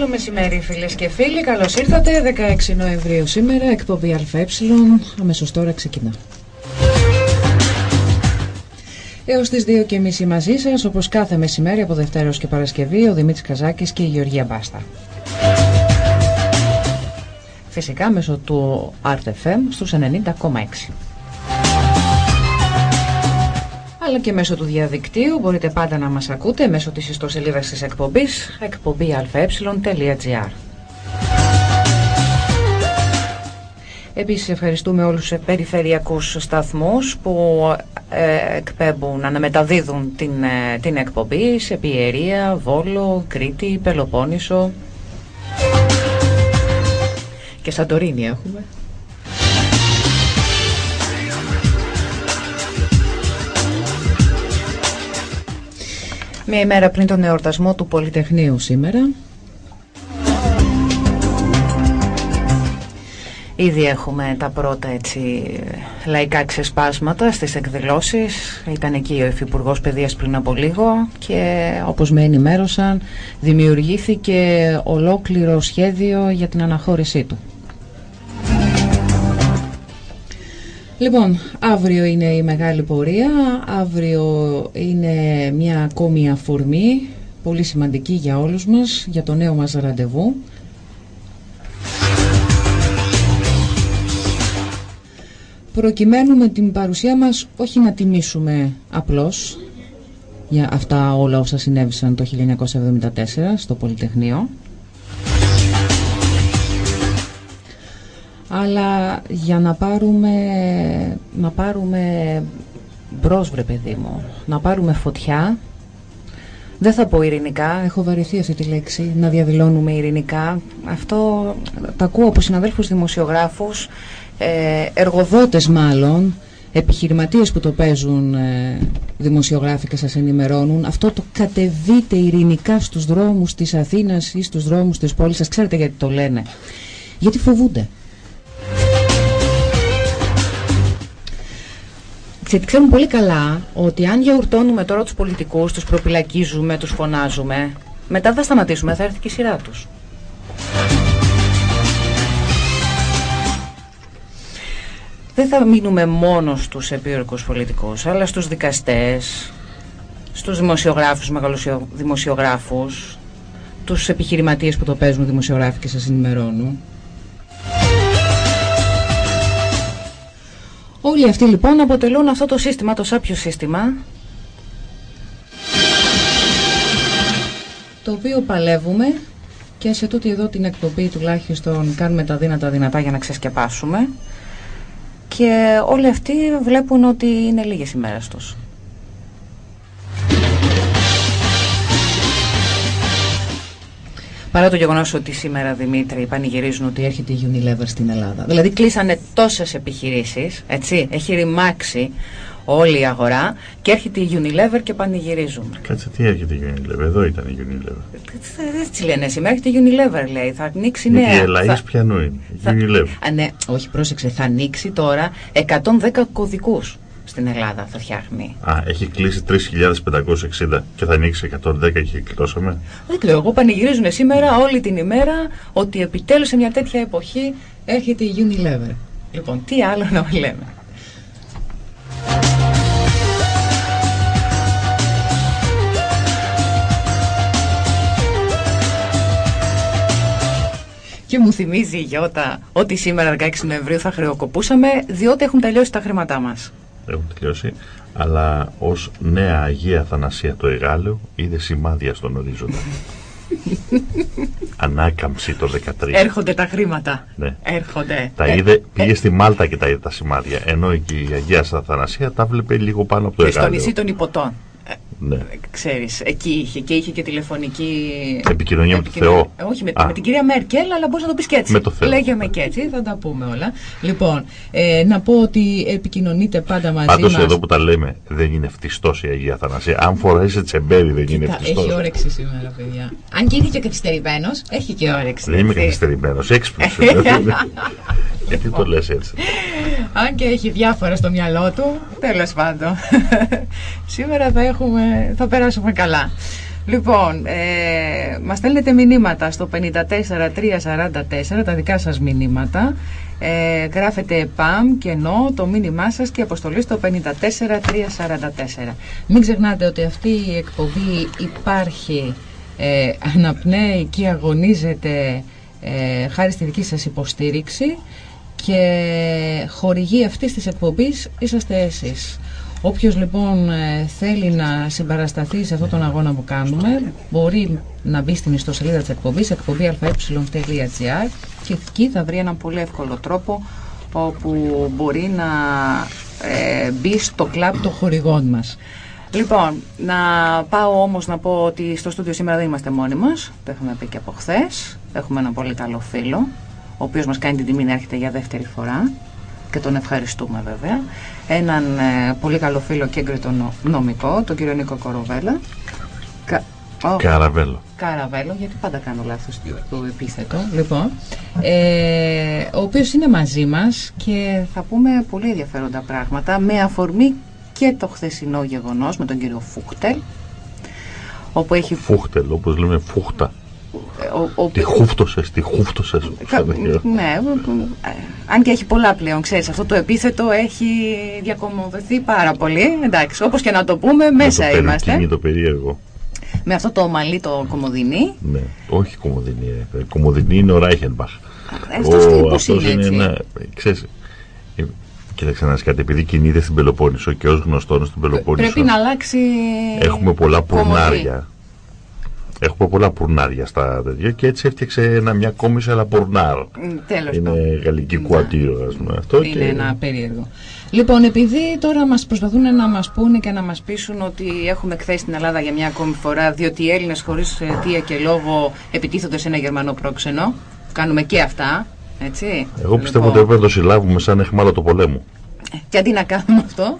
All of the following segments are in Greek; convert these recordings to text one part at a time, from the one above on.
Καλό μεσημέρι φίλες και φίλοι, καλώς ήρθατε 16 Νοεμβρίου σήμερα, εκπομπή ΑΕ, αμέσως τώρα ξεκινά. Έως τις 2.30 μαζί σας, όπως κάθε μεσημέρι από Δευτέρα και Παρασκευή, ο Δημήτρης Καζάκης και η Γεωργία Μπάστα. Φυσικά μέσω του RTFM στους 90,6 αλλά και μέσω του διαδικτύου μπορείτε πάντα να μας ακούτε μέσω της ιστοσελίδας της εκπομπής εκπομπή.αε.gr Επίσης ευχαριστούμε όλους τους περιφερειακούς σταθμούς που ε, εκπέμπουν, αναμεταδίδουν την, ε, την εκπομπή σε Πιερία, Βόλο, Κρήτη, Πελοπόννησο και Σαντορίνη έχουμε. Μία ημέρα πριν τον εορτασμό του Πολυτεχνείου σήμερα. Ήδη έχουμε τα πρώτα έτσι, λαϊκά ξεσπάσματα στις εκδηλώσεις. Ήταν εκεί ο Υφυπουργός Παιδείας πριν από λίγο και όπως με ενημέρωσαν δημιουργήθηκε ολόκληρο σχέδιο για την αναχώρησή του. Λοιπόν, αύριο είναι η μεγάλη πορεία, αύριο είναι μια ακόμη αφορμή, πολύ σημαντική για όλους μας, για το νέο μας ραντεβού. Προκειμένου με την παρουσία μας όχι να τιμήσουμε απλώς για αυτά όλα όσα συνέβησαν το 1974 στο Πολυτεχνείο, αλλά για να πάρουμε, να πάρουμε μπρος βρε παιδί μου, να πάρουμε φωτιά δεν θα πω ειρηνικά, έχω βαρεθεί αυτή τη λέξη, να διαδηλώνουμε ειρηνικά. Αυτό το ακούω από συναδέλφους δημοσιογράφους, ε, εργοδότες μάλλον, επιχειρηματίες που το παίζουν ε, δημοσιογράφοι και σας ενημερώνουν. Αυτό το κατεβείτε ειρηνικά στους δρόμους της Αθήνας ή στους δρόμους της πόλης σας. Ξέρετε γιατί το λένε. Γιατί φοβούνται. Ξέρουν πολύ καλά ότι αν γιαουρτώνουμε τώρα τους πολιτικούς, τους προπυλακίζουμε, τους φωνάζουμε, μετά θα σταματήσουμε, θα έρθει και η σειρά τους. Δεν θα μείνουμε μόνο στους επίορκους πολιτικούς, αλλά στους δικαστές, στους δημοσιογράφους, μεγάλους δημοσιογράφους, τους επιχειρηματίες που το παίζουν δημοσιογράφοι και σας ενημερώνουν. Όλοι αυτοί λοιπόν αποτελούν αυτό το σύστημα, το σάπιο σύστημα το οποίο παλεύουμε και σε τούτη εδώ την εκπομπή τουλάχιστον κάνουμε τα δύνατα δυνατά για να ξεσκεπάσουμε και όλοι αυτοί βλέπουν ότι είναι λίγες ημέρες τους. Παρά το γεγονός ότι σήμερα Δημήτρη πανηγυρίζουν ότι έρχεται η Unilever στην Ελλάδα. Δηλαδή κλείσανε τόσες επιχειρήσεις, έτσι, έχει ρημάξει όλη η αγορά και έρχεται η Unilever και πανηγυρίζουν. Κάτσε, τι έρχεται η Unilever, εδώ ήταν η Unilever. Έτσι λένε σήμερα, έρχεται η Unilever λέει, θα ανοίξει νέα. Γιατί η Ελαής θα... πιανού είναι, η Unilever. Α, ναι, όχι πρόσεξε, θα ανοίξει τώρα 110 κωδικούς στην Ελλάδα θα φτιάχνει. Α, έχει κλείσει 3.560 και θα ανοίξει 110 και κλειτώσαμε. Δεν ξέρω, εγώ πανηγυρίζουν σήμερα όλη την ημέρα ότι επιτέλους σε μια τέτοια εποχή έρχεται η Unilever. Λοιπόν, τι άλλο να λέμε. Και μου θυμίζει η Γιώτα ότι σήμερα 16 Νοεμβρίου θα χρεοκοπούσαμε διότι έχουν τελειώσει τα χρήματά μας έχουν τελειώσει, αλλά ως νέα Αγία Θανασία το Εγάλεο είδε σημάδια στον ορίζοντα. Ανάκαμψη το 13. Έρχονται τα χρήματα. Ναι. Έρχονται. Τα είδε, ε, πήγε ε, στη Μάλτα και τα είδε τα σημάδια. Ενώ εκεί η Αγία Θανασία τα βλέπει λίγο πάνω από το Εγάλεο. Και στο νησί των Υποτών. Ναι. Ξέρεις, εκεί είχε και είχε και τηλεφωνική επικοινωνία με τον Θεό. Όχι, με, με, την κυρία Μέρκελ, αλλά μπορείς να το πεις και έτσι. Με το Θεό. Λέγαμε και έτσι, θα τα πούμε όλα. Λοιπόν, ε, να πω ότι επικοινωνείτε πάντα μαζί Πάντως εδώ που τα λέμε, δεν είναι φτιστός η Αγία Θανασία. Αν φορέσεις τσεμπέρι, δεν είναι φτιστό. Έχει όρεξη σήμερα, παιδιά. Αν και είναι και καθυστερημένος, έχει και όρεξη. Δεν είμαι καθυστερημένος, έξυπνος. Γιατί το λες έτσι; Αν και έχει διάφορα στο μυαλό του, τέλος πάντων. Σήμερα θα, έχουμε, θα περάσουμε καλά. Λοιπόν, ε, μας στέλνετε μηνύματα στο 54344, τα δικά σας μηνύματα. Ε, γράφετε ΠΑΜ και ΝΟ το μήνυμά σας και αποστολή στο 54344. Μην ξεχνάτε ότι αυτή η εκπομπή υπάρχει, ε, αναπνέει και αγωνίζεται ε, χάρη στη δική σας υποστήριξη και χορηγή αυτής της εκπομπής είσαστε εσείς. Όποιος λοιπόν ε, θέλει να συμπαρασταθεί σε αυτόν τον αγώνα που κάνουμε μπορεί να μπει στην ιστοσελίδα της εκπομπής εκπομπή.αε.gr και εκεί θα βρει έναν πολύ εύκολο τρόπο όπου μπορεί να ε, μπει στο κλαμπ των χορηγών μας. Λοιπόν, να πάω όμως να πω ότι στο στούντιο σήμερα δεν είμαστε μόνοι μας, το έχουμε πει και από χθες. Έχουμε έναν πολύ καλό φίλο, ο οποίος μας κάνει την τιμή να έρχεται για δεύτερη φορά και τον ευχαριστούμε βέβαια. Έναν ε, πολύ καλό φίλο και έγκριτο νομικό, τον κύριο Νίκο Κοροβέλα. Κα... Καραβέλο. Καραβέλο, γιατί πάντα κάνω λάθος το επίθετο. Λοιπόν, ε, ο οποίος είναι μαζί μας και θα πούμε πολύ ενδιαφέροντα πράγματα με αφορμή και το χθεσινό γεγονός με τον κύριο Φούχτελ. Όπου έχει... Φούχτελ, όπως λέμε φούχτα. Ο, ο, τη χούφτωσες, τη χούφτωσες. Ναι, αν και έχει πολλά πλέον, ξέρεις, αυτό το επίθετο έχει διακομωδεθεί πάρα πολύ. Εντάξει, όπως και να το πούμε, μέσα το είμαστε. Είναι το περίεργο. Με αυτό το ομαλή το κομμωδινή. Ναι, όχι κομμωδινή. Ε. Κομμωδινή είναι ο Ράιχενμπαχ. Αυτός είναι, είναι ένα, ξέρεις, ε, Κοίταξε να κάτι, επειδή κινείται στην Πελοπόννησο και ως γνωστό στην Πελοπόννησο. Πρέπει να αλλάξει. Έχουμε πολλά πουρνάρια. Έχουμε πολλά πουρνάρια στα τέτοια και έτσι έφτιαξε ένα, μια κόμισα αλλά πουρνάρ. Τέλος Είναι γαλλική ναι. κουατήρο, ας πούμε. Αυτό είναι ένα περίεργο. Λοιπόν, επειδή τώρα μας προσπαθούν να μας πούνε και να μας πείσουν ότι έχουμε εκθέσει στην Ελλάδα για μια ακόμη φορά, διότι οι Έλληνες χωρίς αιτία και λόγο επιτίθονται σε ένα γερμανό πρόξενο. Κάνουμε και αυτά. Έτσι. Εγώ πιστεύω λοιπόν, ότι έπρεπε να το συλλάβουμε σαν εχμάλωτο του πολέμου. Και αντί να κάνουμε αυτό.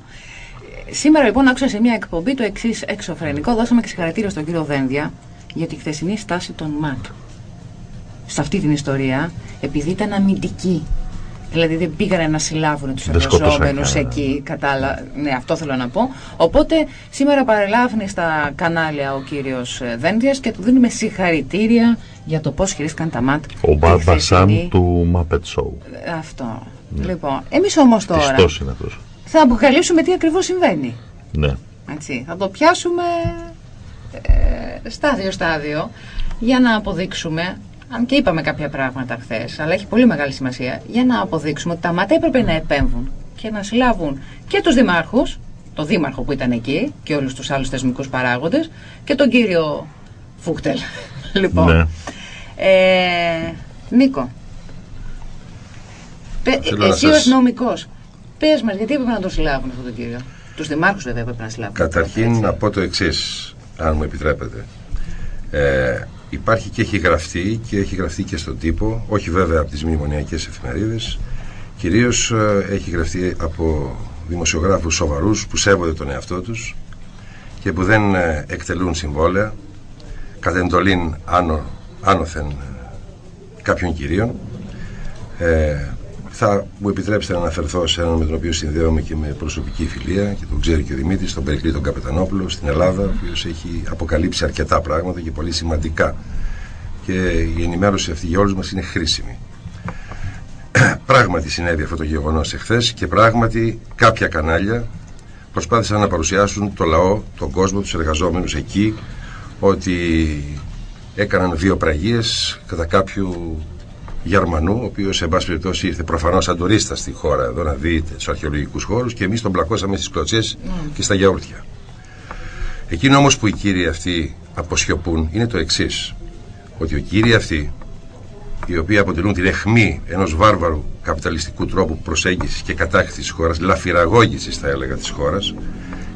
Σήμερα λοιπόν άκουσα σε μια εκπομπή το εξής εξωφρενικό. Δώσαμε και συγχαρητήρια στον κύριο Δένδια για τη χθεσινή στάση των ΜΑΤ. Σε αυτή την ιστορία, επειδή ήταν αμυντική. Δηλαδή δεν πήγανε να συλλάβουν τους εργαζόμενους εκεί. Κατάλα... Ναι, αυτό θέλω να πω. Οπότε σήμερα παρελάβει στα κανάλια ο κύριος Δένδιας και του δίνουμε συγχαρητήρια για το πώς χειρίστηκαν τα ΜΑΤ. Ο Μπαρμπασάν του Muppet Show. Αυτό. Ναι. Λοιπόν, εμείς όμως τώρα. είναι Θα αποκαλύψουμε τι ακριβώς συμβαίνει. Ναι. Έτσι, θα το πιάσουμε στάδιο-στάδιο για να αποδείξουμε, αν και είπαμε κάποια πράγματα χθες, αλλά έχει πολύ μεγάλη σημασία, για να αποδείξουμε ότι τα ΜΑΤΑ έπρεπε να επέμβουν και να συλλάβουν και τους δημάρχους, το δήμαρχο που ήταν εκεί και όλους τους άλλους θεσμικούς παράγοντες και τον κύριο Φούχτελ. λοιπόν, ναι. ε, Νίκο, εσύ ως νομικός, πες μας γιατί έπρεπε να τον συλλάβουν αυτόν τον κύριο. Τους δημάρχους βέβαια έπρεπε να συλλάβουν. Καταρχήν να πω το εξής αν μου επιτρέπετε. Ε, υπάρχει και έχει γραφτεί και έχει γραφτεί και στον τύπο, όχι βέβαια από τις μνημονιακές εφημερίδες, κυρίως ε, έχει γραφτεί από δημοσιογράφους σοβαρούς που σέβονται τον εαυτό τους και που δεν ε, εκτελούν συμβόλαια κατά εντολήν άνω, άνωθεν ε, κάποιων κυρίων ε, θα μου επιτρέψετε να αναφερθώ σε έναν με τον οποίο συνδέομαι και με προσωπική φιλία και τον ξέρει και ο Δημήτρη, τον Περικλή τον Καπετανόπουλο στην Ελλάδα, ο οποίος έχει αποκαλύψει αρκετά πράγματα και πολύ σημαντικά. Και η ενημέρωση αυτή για όλους μας είναι χρήσιμη. πράγματι συνέβη αυτό το γεγονός εχθές και πράγματι κάποια κανάλια προσπάθησαν να παρουσιάσουν το λαό, τον κόσμο, τους εργαζόμενους εκεί ότι έκαναν βιοπραγίες κατά κάποιου Γερμανού, ο οποίος σε πάση περιπτώσει ήρθε προφανώς σαν τουρίστας στη χώρα εδώ να δει τους αρχαιολογικούς χώρους και εμείς τον πλακώσαμε στις κλωτσές και στα γιαούρτια. Εκείνο όμως που οι κύριοι αυτοί αποσιωπούν είναι το εξής. Ότι οι κύριοι αυτοί, οι οποίοι αποτελούν την αιχμή ενός βάρβαρου καπιταλιστικού τρόπου προσέγγισης και κατάκτησης της χώρας, λαφυραγώγησης θα έλεγα της χώρας,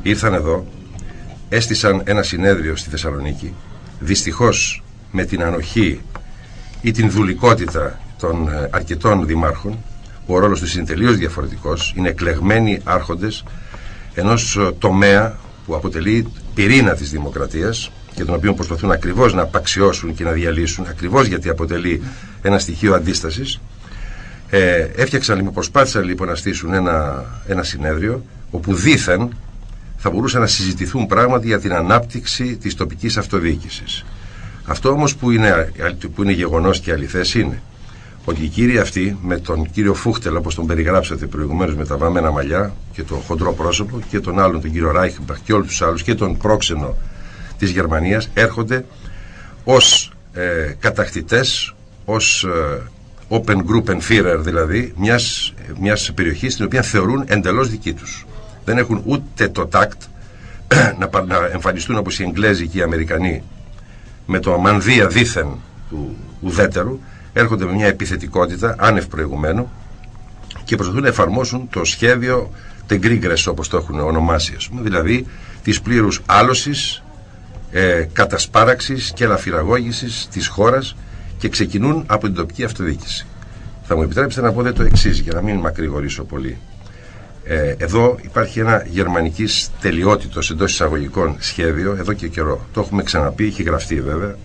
ήρθαν εδώ, έστησαν ένα συνέδριο στη Θεσσαλονίκη. Δυστυχώς με την ανοχή ή την δουλικότητα των ε, αρκετών δημάρχων που ο ρόλος τους είναι τελείως διαφορετικός είναι εκλεγμένοι άρχοντες ενός ε, τομέα που αποτελεί πυρήνα της δημοκρατίας και τον οποίο προσπαθούν ακριβώς να απαξιώσουν και να διαλύσουν ακριβώς γιατί αποτελεί ένα στοιχείο αντίστασης ε, έφτιαξαν λοιπόν, προσπάθησαν λοιπόν να στήσουν ένα, ένα συνέδριο όπου δήθεν θα μπορούσαν να συζητηθούν πράγματι για την ανάπτυξη της τοπικής αυτοδιοίκησης. Αυτό όμως που είναι, που είναι γεγονός και αληθές είναι ότι οι κύριοι αυτοί με τον κύριο Φούχτελ όπως τον περιγράψατε προηγουμένως με τα βαμμένα μαλλιά και το χοντρό πρόσωπο και τον άλλον τον κύριο Ράιχμπαχ και όλους τους άλλους και τον πρόξενο της Γερμανίας έρχονται ως ε, κατακτητές, ως ε, open group and Führer δηλαδή μιας, μιας περιοχής την οποία θεωρούν εντελώς δική τους. Δεν έχουν ούτε το τάκτ να, να εμφανιστούν όπως οι Εγγλέζοι και οι Αμερικανοί με το αμανδία δίθεν του ουδέτερου έρχονται με μια επιθετικότητα άνευ προηγουμένου και προσπαθούν να εφαρμόσουν το σχέδιο τεγκρίγκρες όπως το έχουν ονομάσει πούμε, δηλαδή της πλήρους άλωσης ε, κατασπάραξης και ελαφυραγώγησης της χώρας και ξεκινούν από την τοπική αυτοδιοίκηση. Θα μου επιτρέψετε να πω το εξής για να μην μακρηγορήσω πολύ. Ε, εδώ υπάρχει ένα γερμανικής τελειότητος εντός εισαγωγικών σχέδιο εδώ και καιρό. Το έχουμε ξαναπεί, έχει γραφτεί βέβαια.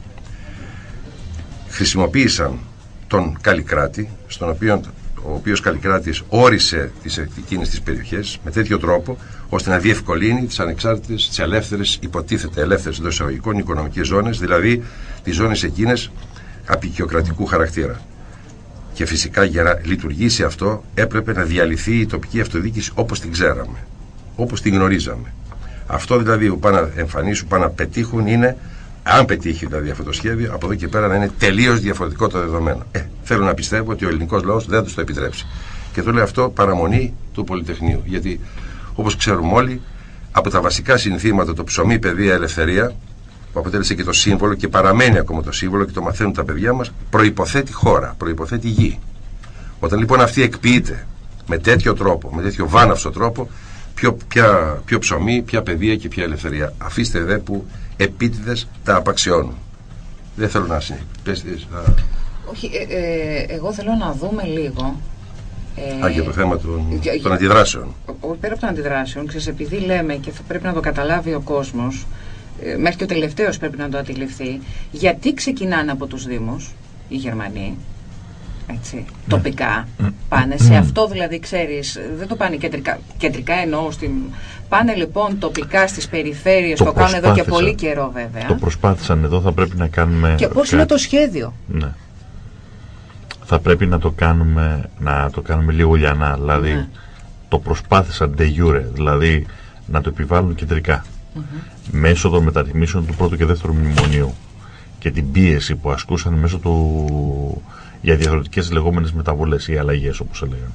Χρησιμοποίησαν τον Καλλικράτη, στον οποίο ο οποίος Καλλικράτης όρισε τις εκείνες τις περιοχές με τέτοιο τρόπο ώστε να διευκολύνει τις ανεξάρτητες, τις ελεύθερες, υποτίθεται ελεύθερες εντός εισαγωγικών οικονομικές ζώνες, δηλαδή τις ζώνες εκείνες απεικιοκρατικού χαρακτήρα. Και φυσικά για να λειτουργήσει αυτό έπρεπε να διαλυθεί η τοπική αυτοδιοίκηση όπως την ξέραμε, όπως την γνωρίζαμε. Αυτό δηλαδή που πάνε να εμφανίσουν, πάνε να πετύχουν είναι, αν πετύχει δηλαδή αυτό το σχέδιο, από εδώ και πέρα να είναι τελείως διαφορετικό το δεδομένο. Ε, θέλω να πιστεύω ότι ο ελληνικός λαός δεν τους το επιτρέψει. Και το λέω αυτό παραμονή του Πολυτεχνείου. Γιατί όπως ξέρουμε όλοι, από τα βασικά συνθήματα το ψωμί, παιδεία, ελευθερία, που αποτέλεσε και το σύμβολο και παραμένει ακόμα το σύμβολο και το μαθαίνουν τα παιδιά μας προϋποθέτει χώρα, προϋποθέτει γη. Όταν λοιπόν αυτή εκποιείται με τέτοιο τρόπο, με τέτοιο βάναυσο τρόπο, ποιο, ποια, ποιο ψωμί, ποια παιδεία και ποια ελευθερία. Αφήστε δε που επίτηδες τα απαξιώνουν. Δεν θέλω να συνεχίσει. Όχι, ε, ε, εγώ θέλω να δούμε λίγο ε, Α, για το θέμα των, για, των αντιδράσεων. Πέρα από των αντιδράσεων, ξέρεις, επειδή λέμε και θα πρέπει να το καταλάβει ο κόσμος, ε, μέχρι και ο τελευταίος πρέπει να το αντιληφθεί, γιατί ξεκινάνε από τους Δήμους οι Γερμανοί, έτσι, ναι. τοπικά πάνε. Σε αυτό δηλαδή ξέρεις, δεν το πάνε κεντρικά, κεντρικά εννοώ, στην, πάνε λοιπόν τοπικά στις περιφέρειες, το, το κάνουν εδώ και πολύ καιρό βέβαια. Το προσπάθησαν εδώ, θα πρέπει να κάνουμε... Και πώς είναι το σχέδιο; Ναι. Θα πρέπει να το κάνουμε, να το κάνουμε λίγο λιανά, δηλαδή ναι. το προσπάθησαν de jure, δηλαδή να το επιβάλλουν κεντρικά μέσω των μεταρρυθμίσεων του πρώτου και δεύτερου μνημονίου και την πίεση που ασκούσαν μέσω του για διαφορετικές λεγόμενες μεταβολές ή αλλαγές όπως έλεγαν.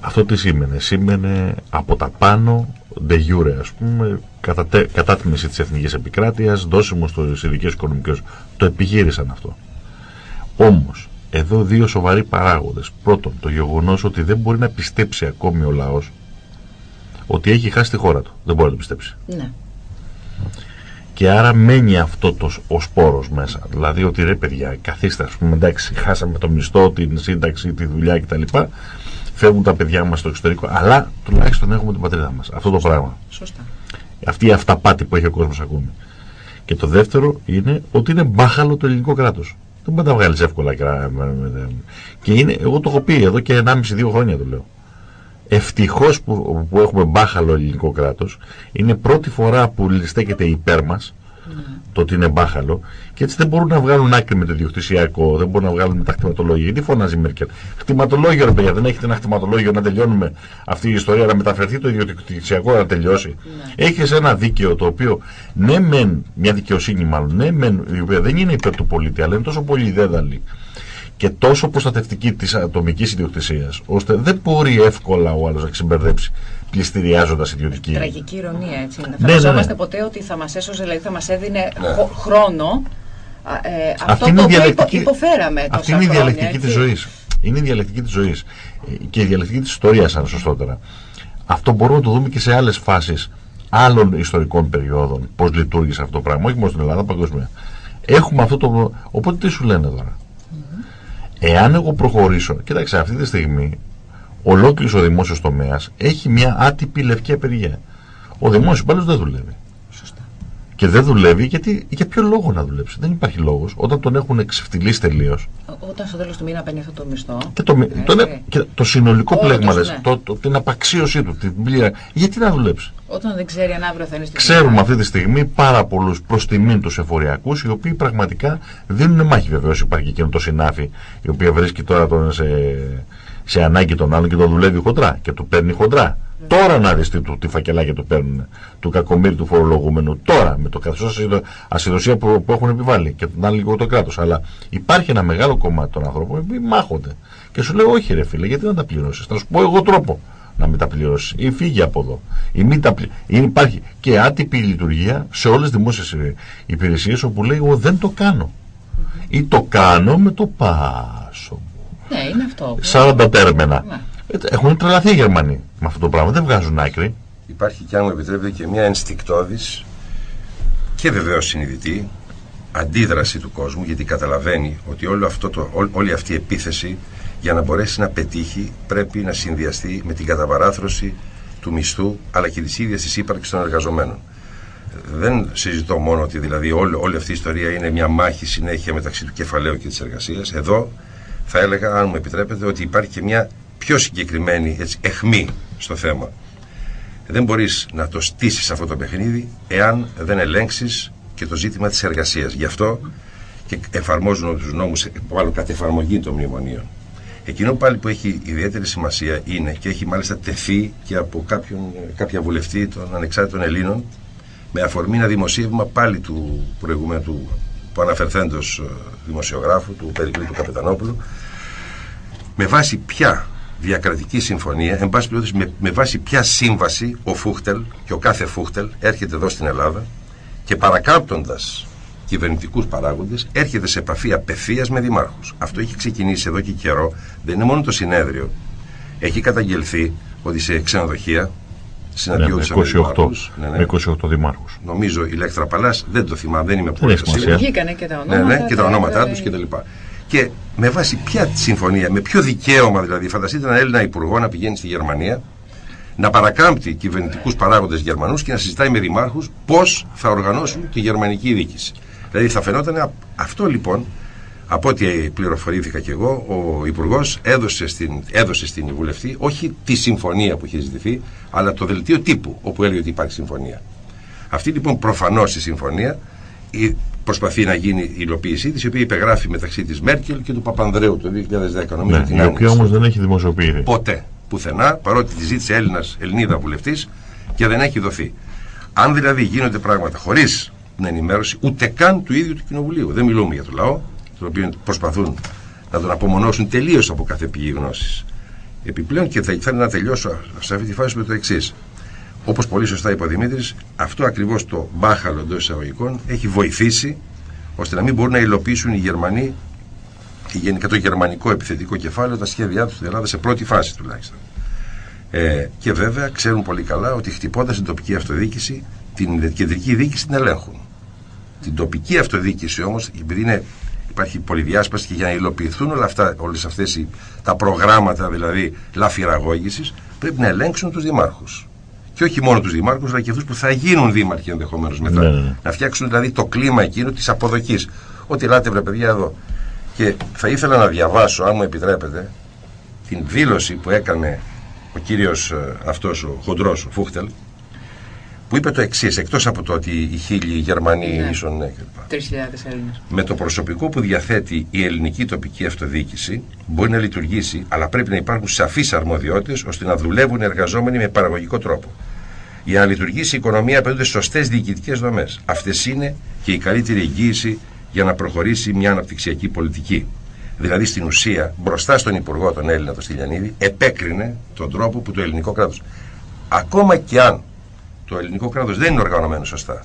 Αυτό τι σήμαινε; Σήμαινε από τα πάνω de jure ας πούμε κατατε, κατάτμιση της εθνικής επικράτειας δώσιμο στους ειδικές οικονομικές το επιχείρησαν αυτό. Όμως εδώ δύο σοβαροί παράγοντες. Πρώτον το γεγονός ότι δεν μπορεί να πιστέψει ακόμη ο λαός ότι έχει χάσει τη χώρα του. Δεν μπορεί να το πιστέψει. Ναι. Και άρα μένει αυτός το, ο σπόρος μέσα. Δηλαδή ότι ρε παιδιά, καθίστε, ας πούμε, εντάξει, χάσαμε το μισθό, την σύνταξη, τη δουλειά κτλ. Φεύγουν τα παιδιά μας στο εξωτερικό, αλλά τουλάχιστον έχουμε την πατρίδα μας. Αυτό το πράγμα. Σωστά. Αυτή η αυταπάτη που έχει ο κόσμος ακόμη. Και το δεύτερο είναι ότι είναι μπάχαλο το ελληνικό κράτος. Δεν μπορεί να τα βγάλεις εύκολα. Και είναι, εγώ το έχω πει εδώ και 1,5-2 χρόνια το λέω. Ευτυχώς που, που έχουμε μπάχαλο ελληνικό κράτος. Είναι πρώτη φορά που στέκεται υπέρ μας ναι. το ότι είναι μπάχαλο και έτσι δεν μπορούν να βγάλουν άκρη με το ιδιοκτησιακό, δεν μπορούν να βγάλουν με τα χτιματολόγια. Γιατί φωνάζει η Μέρκελ; Χτιματολόγιο, ρε παιδιά, δεν έχετε ένα χτιματολόγιο να τελειώνουμε αυτή η ιστορία, να μεταφερθεί το ιδιοκτησιακό να τελειώσει. Ναι. Έχεις ένα δίκαιο το οποίο, ναι, μεν, μια δικαιοσύνη μάλλον, ναι, μεν, η οποία δεν είναι υπέρ του πολίτη, αλλά είναι τόσο πολύ δέδαλη και τόσο προστατευτική της ατομικής ιδιοκτησίας, ώστε δεν μπορεί εύκολα ο άλλος να ξεμπερδέψει πληστηριάζοντας ιδιωτική. Τραγική ηρωνία, έτσι. Ναι, ναι, φανταζόμαστε ναι, ναι. ποτέ ότι θα μας έσωσε, δηλαδή θα μας έδινε ναι. χρόνο. Ε, αυτό το οποίο υποφέραμε Αυτή είναι η διαλεκτική της ζωής. Είναι η διαλεκτική της ζωής. Και η διαλεκτική της ιστορίας, αν σωστότερα. Αυτό μπορούμε να το δούμε και σε άλλες φάσεις άλλων ιστορικών περιόδων. Πώς λειτουργήσε αυτό το πράγμα. Όχι μόνο στην Ελλάδα, παγκοσμία. Έχουμε αυτό το. Οπότε τι σου λένε τώρα; Εάν εγώ προχωρήσω, κοιτάξτε, αυτή τη στιγμή ολόκληρος ο δημόσιος τομέας έχει μια άτυπη λευκή απεργία. Ο δημόσιος υπάλληλος δεν δουλεύει. Σωστά. Και δεν δουλεύει γιατί για ποιο λόγο να δουλέψει. Δεν υπάρχει λόγος. Όταν τον έχουν εξεφτυλίσει τελείως. Όταν στο τέλος του μήνα παίρνει αυτό το μισθό. Και το, Έτσι. το, είναι- και το συνολικό Όλος το πλέγμα, σου, λες, ναι. το, το, την απαξίωσή του, την πλήρη. Γιατί να δουλέψει; Όταν δεν ξέρει αν αύριο θα είναι στη Ξέρουμε δουλειά. αυτή τη στιγμή πάρα πολλούς προς τιμήν τους εφοριακούς, οι οποίοι πραγματικά δίνουν μάχη. Βεβαίως υπάρχει και εκείνο το συνάφι, η οποία βρίσκει τώρα τον σε, σε ανάγκη τον άλλον και τον δουλεύει χοντρά και του παίρνει χοντρά. Τώρα να δεις τι, του- τι φακελάκια του παίρνουν του κακομίρι του φορολογούμενου. Τώρα με το καθεστώς ασυδοσία που, που έχουν επιβάλει και τον άλλο λίγο το κράτος. Αλλά υπάρχει ένα μεγάλο κομμάτι των ανθρώπων που μάχονται. Και σου λέω, Όχι, ρε φίλε, γιατί να τα πληρώσεις; Θα σου πω εγώ τρόπο να μην τα πληρώσεις. Ή φύγει από εδώ. Ή μην τα πλη... ή Υπάρχει και άτυπη λειτουργία σε όλες τις δημόσιες υπηρεσίες όπου λέει Εγώ δεν το κάνω. Ή το κάνω με το πάσο μου. Ναι, είναι αυτό. 40 τέρμενα. Ναι. Ε, Έχουν τρελαθεί οι Γερμανοί με αυτό το πράγμα. Δεν βγάζουν άκρη. Υπάρχει και αν μου επιτρέπετε και μια ενστικτόδης και βεβαίως συνειδητή αντίδραση του κόσμου γιατί καταλαβαίνει ότι όλο αυτό το, ό- όλη αυτή η επίθεση για να μπορέσει να πετύχει πρέπει να συνδυαστεί με την καταβαράθρωση του μισθού αλλά και της ίδιας της ύπαρξης των εργαζομένων. Δεν συζητώ μόνο ότι δηλαδή όλη, όλη αυτή η ιστορία είναι μια μάχη συνέχεια μεταξύ του κεφαλαίου και της εργασίας. Εδώ θα έλεγα, αν μου επιτρέπετε, ότι υπάρχει και μια πιο συγκεκριμένη έτσι, εχμή στο θέμα. Δεν μπορείς να το στήσεις αυτό το παιχνίδι εάν δεν ελέγξεις και το ζήτημα της εργασίας. Γι' αυτό και εφαρμόζουν τους νόμους μάλλον κατ' εφαρμογή των μνημονίων. Εκείνο πάλι που έχει ιδιαίτερη σημασία είναι και έχει μάλιστα τεθεί και από κάποιον, κάποια βουλευτή των ανεξάρτητων Ελλήνων με αφορμή ένα δημοσίευμα πάλι του προηγουμένου του, του αναφερθέντος ε, δημοσιογράφου του Περικλή του Καπετανόπουλου με βάση ποια διακρατική συμφωνία, εν πάση περιπτώσει με, με βάση ποια σύμβαση ο Φούχτελ και ο κάθε Φούχτελ έρχεται εδώ στην Ελλάδα και παρακάμπτοντας κυβερνητικούς παράγοντες έρχεται σε επαφή απευθείας με δημάρχους. Αυτό έχει ξεκινήσει εδώ και καιρό. Δεν είναι μόνο το συνέδριο. Έχει καταγγελθεί ότι σε ξενοδοχεία Ναι, συναντιόντουσαν με με 28, δημάρχους. Ναι, ναι. με 28 δημάρχους. Νομίζω η Λέκτρα Παλάς, δεν το θυμάμαι, δεν είμαι έχει πολύ σημασία. Βγήκανε και τα ναι, ονόματα. ναι, και τα ονόματά έδωσε- τους και τα λοιπά. Και με βάση ποια συμφωνία, με ποιο δικαίωμα δηλαδή, φανταστείτε έναν Έλληνα υπουργό να πηγαίνει στη Γερμανία, να παρακάμπτει κυβερνητικούς παράγοντες Γερμανούς και να συζητάει με δημάρχους πώς θα οργανώσουν τη γερμανική διοίκηση. Δηλαδή θα φαινόταν α- αυτό λοιπόν, από ό,τι πληροφορήθηκα και εγώ, ο Υπουργός έδωσε στην, έδωσε στην βουλευτή όχι τη συμφωνία που είχε ζητηθεί, αλλά το δελτίο τύπου όπου έλεγε ότι υπάρχει συμφωνία. Αυτή λοιπόν προφανώς η συμφωνία η- προσπαθεί να γίνει η υλοποίησή της, η οποία υπεγράφει μεταξύ της Μέρκελ και του Παπανδρέου το 2010, νομίζω Ναι, την η οποία Άνοιξη. όμως δεν έχει δημοσιοποιηθεί. Ποτέ, πουθενά, παρότι τη ζήτησε Έλληνας, Ελληνίδα βουλευτής και δεν έχει δοθεί. Αν δηλαδή γίνονται πράγματα χωρίς την ενημέρωση ούτε καν του ίδιου του Κοινοβουλίου, δεν μιλούμε για το λαό, τον οποίο προσπαθούν να τον απομονώσουν τελείως από κάθε πηγή γνώσης. Επιπλέον και θα ήθελα να τελειώσω σε αυτή τη φάση με το εξής. Όπως πολύ σωστά είπε ο Δημήτρης, αυτό ακριβώς το μπάχαλο εντός εισαγωγικών έχει βοηθήσει ώστε να μην μπορούν να υλοποιήσουν οι Γερμανοί και γενικά το γερμανικό επιθετικό κεφάλαιο τα σχέδιά τους στην Ελλάδα σε πρώτη φάση τουλάχιστον. Ε, και βέβαια ξέρουν πολύ καλά ότι χτυπώντας την τοπική αυτοδιοίκηση, την κεντρική διοίκηση την ελέγχουν. Την τοπική αυτοδιοίκηση όμως, επειδή είναι, υπάρχει πολυδιάσπαση και για να υλοποιηθούν όλα αυτά, όλες αυτές οι, τα προγράμματα δηλαδή λαφυραγώγησης, πρέπει να ελέγξουν τους δημάρχους. Και όχι μόνο τους δημάρχους, αλλά και αυτούς που θα γίνουν δήμαρχοι ενδεχομένως μετά. Ναι, ναι, ναι. Να φτιάξουν δηλαδή το κλίμα εκείνο της αποδοχής. Ότι ελάτε βρε παιδιά εδώ. Και θα ήθελα να διαβάσω, αν μου επιτρέπετε, την δήλωση που έκανε ο κύριος ε, αυτός ο χοντρός, ο Φούχτελ, που είπε το εξής, εκτός από το ότι οι χίλιοι Γερμανοί Ναι. ίσον ναι, κλπ. 3.000 Έλληνες. Με το προσωπικό που διαθέτει η ελληνική τοπική αυτοδιοίκηση μπορεί να λειτουργήσει, αλλά πρέπει να υπάρχουν σαφείς αρμοδιότητες ώστε να δουλεύουν οι εργαζόμενοι με παραγωγικό τρόπο. Για να λειτουργήσει η οικονομία απαιτούνται σωστές διοικητικές δομές. Αυτές είναι και η καλύτερη εγγύηση για να προχωρήσει μια αναπτυξιακή πολιτική. Δηλαδή, στην ουσία, μπροστά στον Υπουργό, τον Έλληνα, τον Στυλιανίδη, επέκρινε τον τρόπο που το ελληνικό κράτος. Ακόμα και αν το ελληνικό κράτο δεν είναι οργανωμένο σωστά,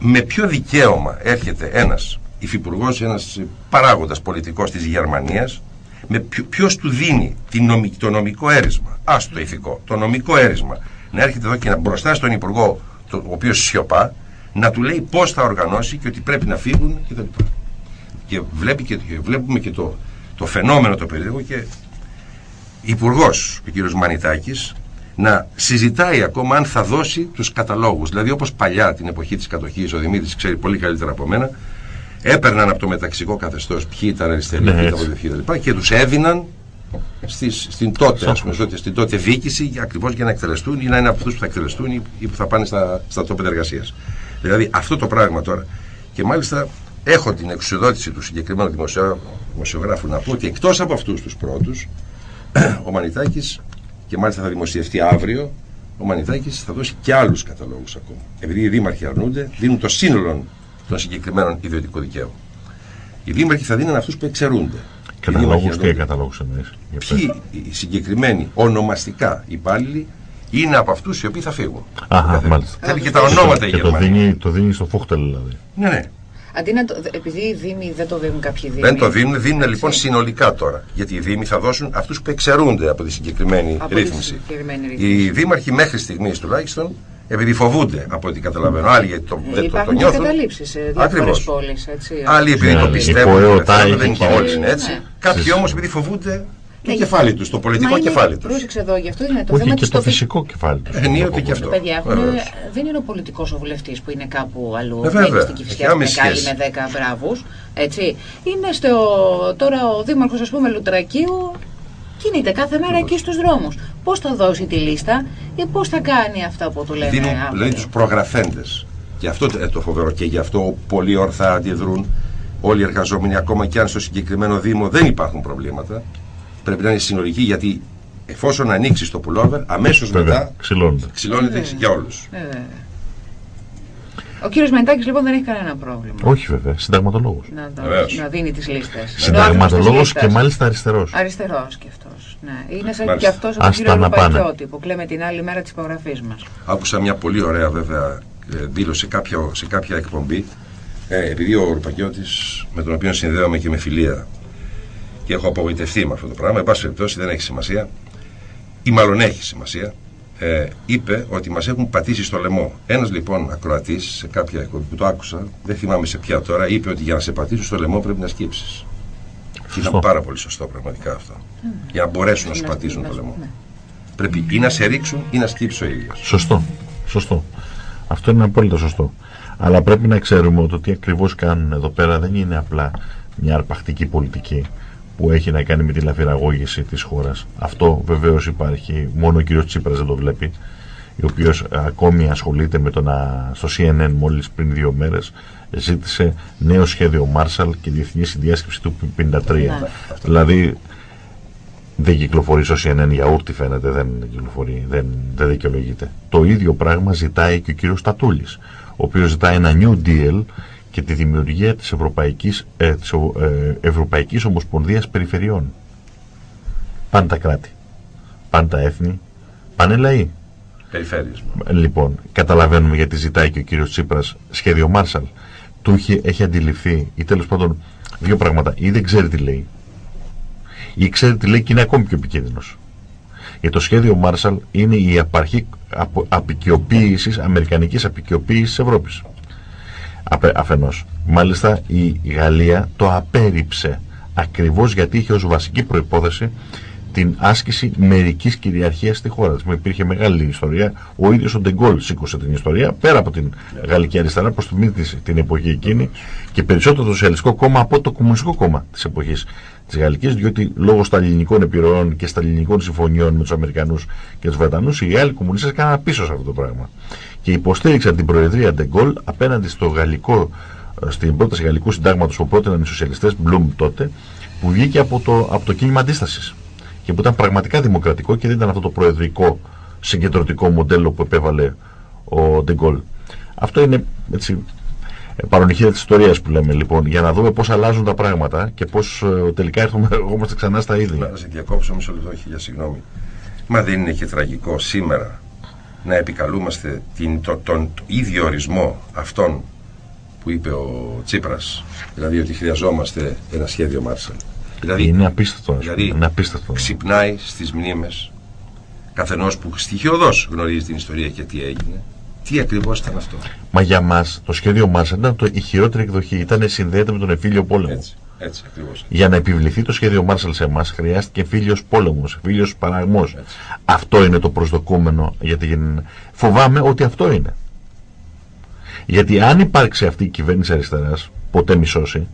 με ποιο δικαίωμα έρχεται ένας υφυπουργός, ένας παράγοντας πολιτικός της Γερμανίας, με ποιο του δίνει την νομι- το νομικό έρισμα, άστο το ηθικό, το νομικό έρισμα, να έρχεται εδώ και να μπροστά στον Υπουργό, το, ο οποίος σιωπά, να του λέει πώς θα οργανώσει και ότι πρέπει να φύγουν κτλ. Και, βλέπει και, και βλέπουμε και το, το φαινόμενο το περίεργο και υπουργός, ο κύριος Μανιτάκης, να συζητάει ακόμα αν θα δώσει τους καταλόγους. Δηλαδή, όπως παλιά την εποχή της κατοχής, ο Δημήτρης ξέρει πολύ καλύτερα από μένα, έπαιρναν από το μεταξικό καθεστώς ποιοι ήταν αριστεροί, Ναι, ποιοι έτσι. ήταν κλπ. και τους έδιναν στις, στην, τότε, ας πούμε, τότε, στην τότε διοίκηση ακριβώς για να εκτελεστούν ή να είναι από αυτούς που θα εκτελεστούν ή, ή που θα πάνε στα, στα τόπια εργασίας. Δηλαδή αυτό το πράγμα τώρα. Και μάλιστα έχω την εξουσιοδότηση του συγκεκριμένου δημοσιο- δημοσιογράφου να πω ότι εκτός από αυτούς τους πρώτους, ο Μανιτάκης και μάλιστα θα δημοσιευτεί αύριο, ο Μανιτάκη θα δώσει και άλλους καταλόγους ακόμα. Επειδή οι δήμαρχοι αρνούνται, δίνουν το σύνολο των συγκεκριμένων ιδιωτικού δικαίου. Οι δήμαρχοι θα δίνουν αυτούς που εξαιρούνται. Οι δήμαρχοι Καταλόγου, τι αρνούνται. καταλόγους εννοείς. Ποιοι; οι συγκεκριμένοι ονομαστικά υπάλληλοι είναι από αυτούς οι οποίοι θα φύγουν. Αχα, Κάθε- μάλιστα. Θέλει και τα ονόματα η Και το Γερμανία. δίνει, το δίνει στο Φούχτελ δηλαδή. Ναι, ναι. Αντί να το, επειδή οι Δήμοι δεν το δίνουν κάποιοι Δήμοι. Δεν το δίνουν, δίνουν έτσι, λοιπόν συνολικά τώρα. Γιατί οι Δήμοι θα δώσουν αυτούς που εξαιρούνται από τη συγκεκριμένη Από τη ρύθμιση. συγκεκριμένη ρύθμιση. Οι Δήμαρχοι μέχρι στιγμής τουλάχιστον, επειδή φοβούνται από ό,τι καταλαβαίνω, άλλοι γιατί το, Ε, δεν το, το Υπάρχουν και νιώθουν. καταλήψει σε διάφορες Ακριβώς. πόλεις. Άλλοι επειδή Ναι, το ναι. πιστεύουν, Υπό δεν ΕΟΤΑ θέλουν, δεν είχε είναι και- όλοι είναι έτσι. Ναι. Κάποιοι όμως επειδή φοβούνται το Ναι, κεφάλι τους, το πολιτικό Μα είναι- κεφάλι τους. Πρόσεξε εδώ, γι' αυτό είναι το Όχι θέμα και της το τοπικής- φυσικό κεφάλι τους. Ενίοτε και αυτό. Παιδιά, έχουν, Βεβαίως. δεν είναι ο πολιτικός ο βουλευτής που είναι κάπου αλλού. Ε, βέβαια. είναι στην Έχει Κυφσιά με άμεση κάλλη σχέση. με 10 μπράβους. Έτσι. Είναι στο. Τώρα ο δήμαρχος, ας πούμε, Λουτρακίου κινείται κάθε μέρα εκεί στους δρόμους. Πώς θα δώσει τη λίστα ή πώς θα κάνει αυτά που του λένε. δίνουν αύριο; δηλαδή τους προγραφέντες και αυτό είναι το φοβερό και γι' αυτό πολύ ορθά αντιδρούν όλοι οι εργαζόμενοι ακόμα και αν στο συγκεκριμένο Δήμο δεν υπάρχουν προβλήματα πρέπει να είναι συνολική γιατί εφόσον ανοίξεις το pullover αμέσως Βέβαια, μετά ξυλώνεται. ξυλώνεται για όλους Ε, βέβαια. Ο κύριος Μεντάκης λοιπόν δεν έχει κανένα πρόβλημα. Όχι βέβαια, συνταγματολόγος. Να, το- Βεβαίως. να δίνει τις λίστες. Συνταγματολόγος και μάλιστα αριστερός. Αριστερός κι αυτός. Ναι. Είναι σαν Μάλιστα. και αυτός από τον Άστα κύριο να πάνε. Λοπακιώτη που κλαίμε την άλλη μέρα της υπογραφής μας. άκουσα μια πολύ ωραία βέβαια ε, δήλωση σε κάποια, σε κάποια εκπομπή ε, επειδή ο Ρουπακιώτης με τον οποίο συνδέομαι και με φιλία και έχω απογοητευτεί με αυτό το πράγμα εν πάση περιπτώσει δεν έχει σημασία ή μάλλον έχει σημασία ε, είπε ότι μας έχουν πατήσει στο λαιμό ένας λοιπόν ακροατής σε κάποια εκπομπή που το άκουσα δεν θυμάμαι σε ποια τώρα είπε ότι για να σε πατήσουν στο λαιμό πρέπει να σκύψεις και ήταν Σωστό. πάρα πολύ σωστό πραγματικά αυτό για να μπορέσουν να σου πατήσουν το λαιμό Ναι. πρέπει ή να σε ρίξουν ή να σκύψει ο ίδιος Σωστό. Σωστό. Αυτό είναι απόλυτα σωστό. Αλλά πρέπει να ξέρουμε ότι τι ακριβώς κάνουν εδώ πέρα δεν είναι απλά μια αρπακτική πολιτική που έχει να κάνει με τη λαφυραγώγηση της χώρας. Αυτό βεβαίως υπάρχει. Μόνο ο κ. Τσίπρας δεν το βλέπει. Ο οποίος ακόμη ασχολείται με το να στο CNN μόλις πριν δύο μέρες ζήτησε νέο σχέδιο Marshall και διεθνής συνδιάσκεψη του 53. Δηλαδή δεν κυκλοφορεί στο CNN για ούτε φαίνεται, δεν κυκλοφορεί, δεν, δεν δικαιολογείται. Το ίδιο πράγμα ζητάει και ο κύριος Στατούλης, ο οποίος ζητάει ένα New Deal και τη δημιουργία της Ευρωπαϊκής, ε, της, ε, Ευρωπαϊκής Ομοσπονδίας Περιφερειών. Πάνε τα κράτη, πάνε τα έθνη, πάνε λαοί. περιφέρειες Λοιπόν, καταλαβαίνουμε γιατί ζητάει και ο κύριος Τσίπρας σχέδιο Μάρσαλ. Του είχε, έχει αντιληφθεί, ή τέλος πάντων, δύο πράγματα. Ή δεν ξέρει τι λέει, ή ξέρει τι λέει και είναι ακόμη πιο επικίνδυνος. Για το σχέδιο Μάρσαλ είναι η απαρχή απο- απικιοποίησης, αμερικανικής απικιοποίησης Ευρώπης. Απε, αφενός. Μάλιστα η Γαλλία το απέρριψε ακριβώς γιατί είχε ως βασική προϋπόθεση την άσκηση μερικής κυριαρχίας στη χώρα της. Μου υπήρχε μεγάλη ιστορία. Ο ίδιος ο Ντεγκόλ σήκωσε την ιστορία πέρα από την γαλλική αριστερά προς την, την εποχή εκείνη και περισσότερο το Σοσιαλιστικό Κόμμα από το Κομμουνιστικό Κόμμα της εποχής της Γαλλικής διότι λόγω σταλινικών επιρροών και σταλινικών συμφωνιών με τους Αμερικανούς και τους Βρετανούς οι Γάλλοι κομμουνιστές έκαναν πίσω σε αυτό το πράγμα και υποστήριξαν την Προεδρία Ντεγκόλ απέναντι στο γαλλικό, ε, στην πρόταση γαλλικού συντάγματος που πρότειναν οι σοσιαλιστές Μπλουμ τότε που βγήκε από το, από το κίνημα αντίστασης και που ήταν πραγματικά δημοκρατικό και δεν ήταν αυτό το προεδρικό συγκεντρωτικό μοντέλο που επέβαλε ο Ντεγκόλ. Αυτό είναι έτσι, ε, παρονυχία της ιστορίας που λέμε λοιπόν για να δούμε πώς αλλάζουν τα πράγματα και πώς ε, τελικά έρχομαι, ερχόμαστε ξανά στα ίδια. Να σε διακόψω μισό λεπτό, χίλια συγγνώμη. Μα δεν είναι και τραγικό σήμερα να επικαλούμαστε την, το, τον ίδιο ορισμό αυτών που είπε ο Τσίπρας, δηλαδή ότι χρειαζόμαστε ένα σχέδιο Μάρσαλ. Δηλαδή, Είναι απίστευτο. ας πούμε. δηλαδή είναι απίστευτο. ξυπνάει στις μνήμες καθενός που στοιχειοδός γνωρίζει την ιστορία και τι έγινε. Τι ακριβώς ήταν αυτό; Μα για μας το σχέδιο μα ήταν το, η χειρότερη εκδοχή. Ήταν συνδέεται με τον εμφύλιο πόλεμο. Έτσι. Έτσι, ακριβώς. Για να επιβληθεί το σχέδιο Μάρσαλ σε εμάς χρειάστηκε φίλιος πόλεμος, φίλιος παραγμός. Αυτό είναι το προσδοκόμενο για την. Φοβάμαι ότι αυτό είναι. Γιατί αν υπάρξει αυτή η κυβέρνηση αριστεράς, ποτέ μισώσει,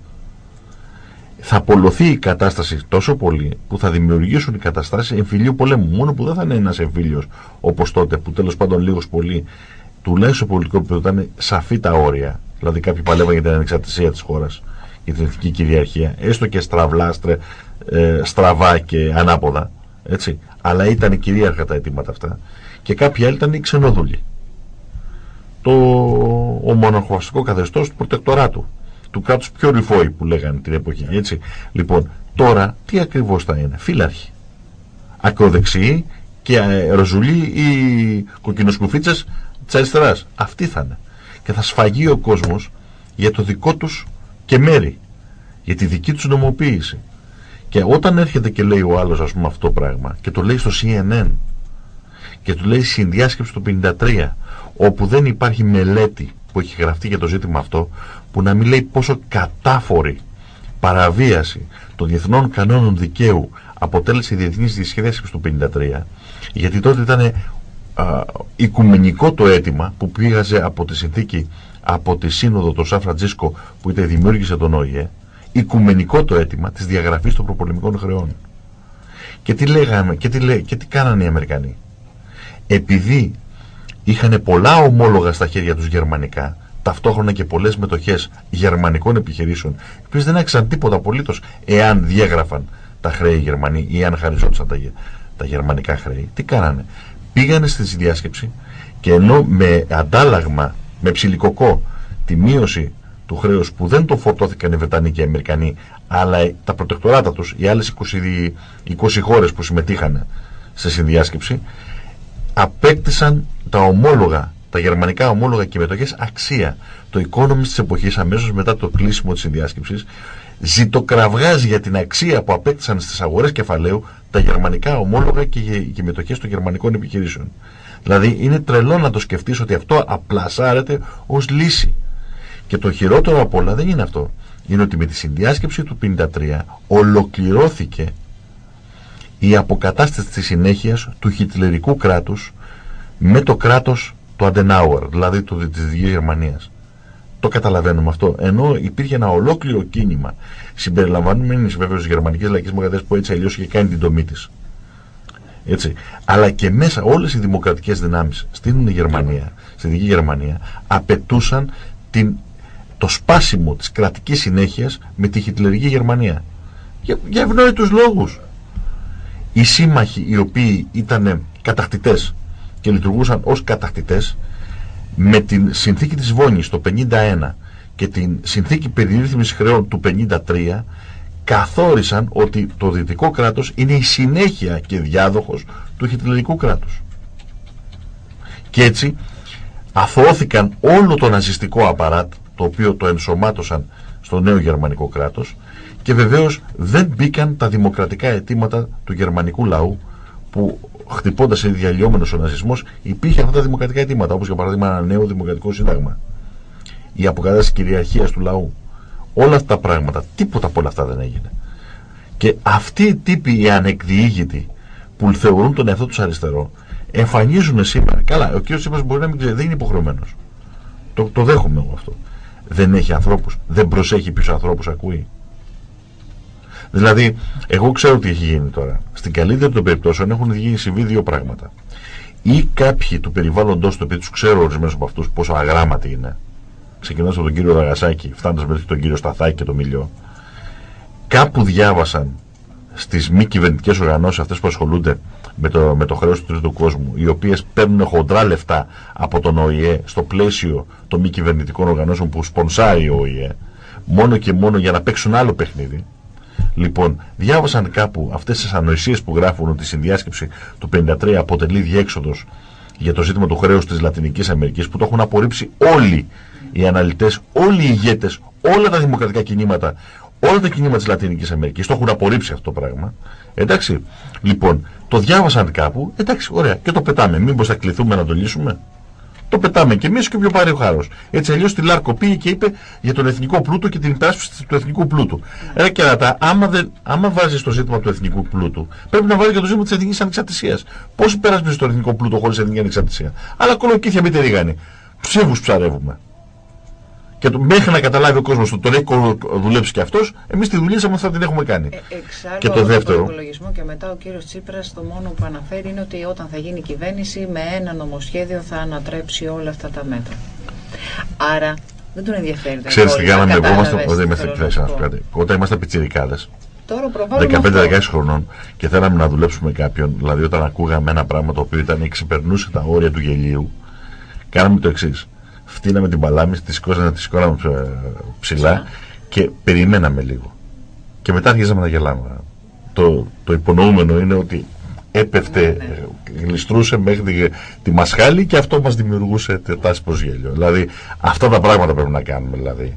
θα απολωθεί η κατάσταση τόσο πολύ που θα δημιουργήσουν οι καταστάσεις εμφυλίου πολέμου. Μόνο που δεν θα είναι ένας εμφύλιος όπως τότε, που τέλος πάντων λίγος πολύ, τουλάχιστον πολιτικό επίπεδο ήταν σαφή τα όρια. Δηλαδή κάποιοι παλεύαν για την ανεξαρτησία της χώρας, για την εθνική κυριαρχία, έστω και στραβλά, ε, στραβά και ανάποδα. Έτσι. Αλλά ήταν κυρίαρχα τα αιτήματα αυτά. Και κάποιοι άλλοι ήταν οι ξενοδούλοι. Το ο μοναρχοαστικό καθεστώς του προτεκτοράτου του κράτους πιο ρηφόη που λέγανε την εποχή. Έτσι. Λοιπόν, τώρα τι ακριβώς θα είναι. Φύλαρχοι. Ακροδεξιοί και ε, ροζουλοί ή κοκκινοσκουφίτσες της αριστεράς. Αυτοί θα είναι. Και θα σφαγεί ο κόσμος για το δικό τους και μέρη. Για τη δική τους νομοποίηση. Και όταν έρχεται και λέει ο άλλος, ας πούμε, αυτό το πράγμα και το λέει στο CNN και του λέει συνδιάσκεψη του 53, όπου δεν υπάρχει μελέτη που έχει γραφτεί για το ζήτημα αυτό, που να μην λέει πόσο κατάφορη παραβίαση των διεθνών κανόνων δικαίου αποτέλεσε η διεθνής δυσχέδιαση του 1953, γιατί τότε ήταν α, οικουμενικό το αίτημα που πήγαζε από τη συνθήκη από τη σύνοδο του Σαν Φραντζίσκο που είτε δημιούργησε τον ΟΗΕ, οικουμενικό το αίτημα της διαγραφής των προπολεμικών χρεών. Και τι λέγαμε, και τι, λέ, και τι κάνανε οι Αμερικανοί. Επειδή είχαν πολλά ομόλογα στα χέρια τους γερμανικά, ταυτόχρονα και πολλές μετοχές γερμανικών επιχειρήσεων, οι οποίες δεν έξαν τίποτα απολύτως εάν διέγραφαν τα χρέη Γερμανοί ή αν χαριζόντουσαν τα, τα γερμανικά χρέη. Τι κάνανε. Πήγανε στη διάσκεψη και ενώ με αντάλλαγμα, με ψηλικοκό, τη μείωση του χρέους που δεν το φορτώθηκαν οι Βρετανοί και οι Αμερικανοί, αλλά τα προτεκτοράτα τους, οι άλλες 20, 20 χώρες που συμμετείχαν στη συνδιάσκεψη, απέκτησαν τα ομόλογα τα γερμανικά ομόλογα και μετοχές αξία. Το Economist της εποχής, αμέσως μετά το κλείσιμο της συνδιάσκεψης, ζητοκραυγάζει για την αξία που απέκτησαν στις αγορές κεφαλαίου τα γερμανικά ομόλογα και οι μετοχές των γερμανικών επιχειρήσεων. Δηλαδή είναι τρελό να το σκεφτείς ότι αυτό απλά σάρεται ως λύση. Και το χειρότερο από όλα δεν είναι αυτό. Είναι ότι με τη συνδιάσκεψη του 1953 ολοκληρώθηκε η αποκατάσταση της συνέχειας του χιτλερικού κράτους με το κράτος του Αντενάουερ, δηλαδή του, της Δυτικής Γερμανίας. Το καταλαβαίνουμε αυτό. Ενώ υπήρχε ένα ολόκληρο κίνημα συμπεριλαμβανομένη βέβαια στις γερμανικές λαϊκές μαγαζέ που έτσι αλλιώς είχε κάνει την τομή της. Έτσι. Αλλά και μέσα όλες οι δημοκρατικές δυνάμεις στην Γερμανία, στη Δυτική Γερμανία, απαιτούσαν την, το σπάσιμο της κρατικής συνέχειας με τη χιτλερική Γερμανία. Για, για ευνόητους λόγους. Οι σύμμαχοι οι οποίοι ήταν κατακτητές και λειτουργούσαν ως κατακτητές με την συνθήκη της Βόνης το 51 και την συνθήκη περίρθμης χρεών του 53 καθόρισαν ότι το δυτικό κράτος είναι η συνέχεια και διάδοχος του χιτλερικού κράτους. Και έτσι αθώθηκαν όλο το ναζιστικό απαράτ το οποίο το ενσωμάτωσαν στο νέο γερμανικό κράτος και βεβαίως δεν μπήκαν τα δημοκρατικά αιτήματα του γερμανικού λαού που χτυπώντας σε διαλυόμενος ο ναζισμός, υπήρχε αυτά τα δημοκρατικά αιτήματα, όπως για παράδειγμα ένα νέο δημοκρατικό σύνταγμα. Η αποκατάσταση κυριαρχίας του λαού. Όλα αυτά τα πράγματα, τίποτα από όλα αυτά δεν έγινε. Και αυτοί οι τύποι οι ανεκδιήγητοι που θεωρούν τον εαυτό τους αριστερό, εμφανίζουν σήμερα. Καλά, ο κ. Τσίπρας μπορεί να μην ξέρει, δεν είναι υποχρεωμένος. Το, το δέχομαι εγώ αυτό. Δεν έχει ανθρώπους, δεν προσέχει πίσω ανθρώπους, ακούει. Δηλαδή, εγώ ξέρω τι έχει γίνει τώρα. Στην καλύτερη των περιπτώσεων έχουν γίνει συμβεί δύο πράγματα. Ή κάποιοι του περιβάλλοντος του, επειδή τους ξέρω ορισμένους από αυτούς πόσο αγράμματοι είναι, ξεκινώντας από τον κύριο Ραγασάκη, φτάνοντας μέχρι τον κύριο Σταθάκη και τον Μιλιό, κάπου διάβασαν στις μη κυβερνητικές οργανώσεις, αυτές που ασχολούνται με το, με το χρέος του τρίτου κόσμου, οι οποίες παίρνουν χοντρά λεφτά από τον ΟΗΕ στο πλαίσιο των μη κυβερνητικών οργανώσεων που σπονσάει ο ΟΗΕ, μόνο και μόνο για να παίξουν άλλο παιχνίδι, Λοιπόν, διάβασαν κάπου αυτές τις ανοησίες που γράφουν ότι η συνδιάσκεψη του 53 αποτελεί διέξοδος για το ζήτημα του χρέους της Λατινικής Αμερικής που το έχουν απορρίψει όλοι οι αναλυτές, όλοι οι ηγέτες, όλα τα δημοκρατικά κινήματα, όλα τα κινήματα της Λατινικής Αμερικής το έχουν απορρίψει αυτό το πράγμα. Εντάξει, λοιπόν, το διάβασαν κάπου, εντάξει, ωραία, και το πετάμε. Μήπως θα κληθούμε να το λύσουμε; το πετάμε και εμείς και όποιο πάρει ο χάρος. Έτσι αλλιώς τη Λάρκο πήγε και είπε για τον εθνικό πλούτο και την υπεράσπιση του εθνικού πλούτου. Ρε και ρατά, άμα, δεν, άμα βάζεις το ζήτημα του εθνικού πλούτου, πρέπει να βάλεις και το ζήτημα της εθνικής ανεξαρτησίας. Πώς υπεράσπιση τον εθνικό πλούτο χωρίς εθνική ανεξαρτησία; Αλλά κολοκύθια μην ρίγανη. Ψεύου ψαρεύουμε. Και το, μέχρι να καταλάβει ο κόσμος ότι τον έχει δουλέψει και αυτός, εμείς τη δουλειά μας θα την έχουμε κάνει. Ε, εξάλλου, και το δεύτερο. Τον υπολογισμό και μετά ο κύριος Τσίπρας το μόνο που αναφέρει είναι ότι όταν θα γίνει κυβέρνηση με ένα νομοσχέδιο θα ανατρέψει όλα αυτά τα μέτρα. Άρα δεν τον ενδιαφέρει. Ξέρετε τι κάναμε εγώ, όταν είμαστε πιτσιρικάδες. 15-16 χρονών και θέλαμε να δουλέψουμε κάποιον, δηλαδή όταν ακούγαμε ένα πράγμα το οποίο ήταν ξεπερνούσε τα όρια του γελίου, κάναμε το εξής φτύναμε την παλάμη, τη σηκώσαμε, τη σηκώναμε ψηλά και περιμέναμε λίγο. Και μετά αρχίζαμε να γελάμε. Το, το υπονοούμενο είναι ότι έπεφτε, ναι, ναι. γλιστρούσε μέχρι τη, τη μασχάλη και αυτό μας δημιουργούσε τάση προς γέλιο. Δηλαδή αυτά τα πράγματα πρέπει να κάνουμε δηλαδή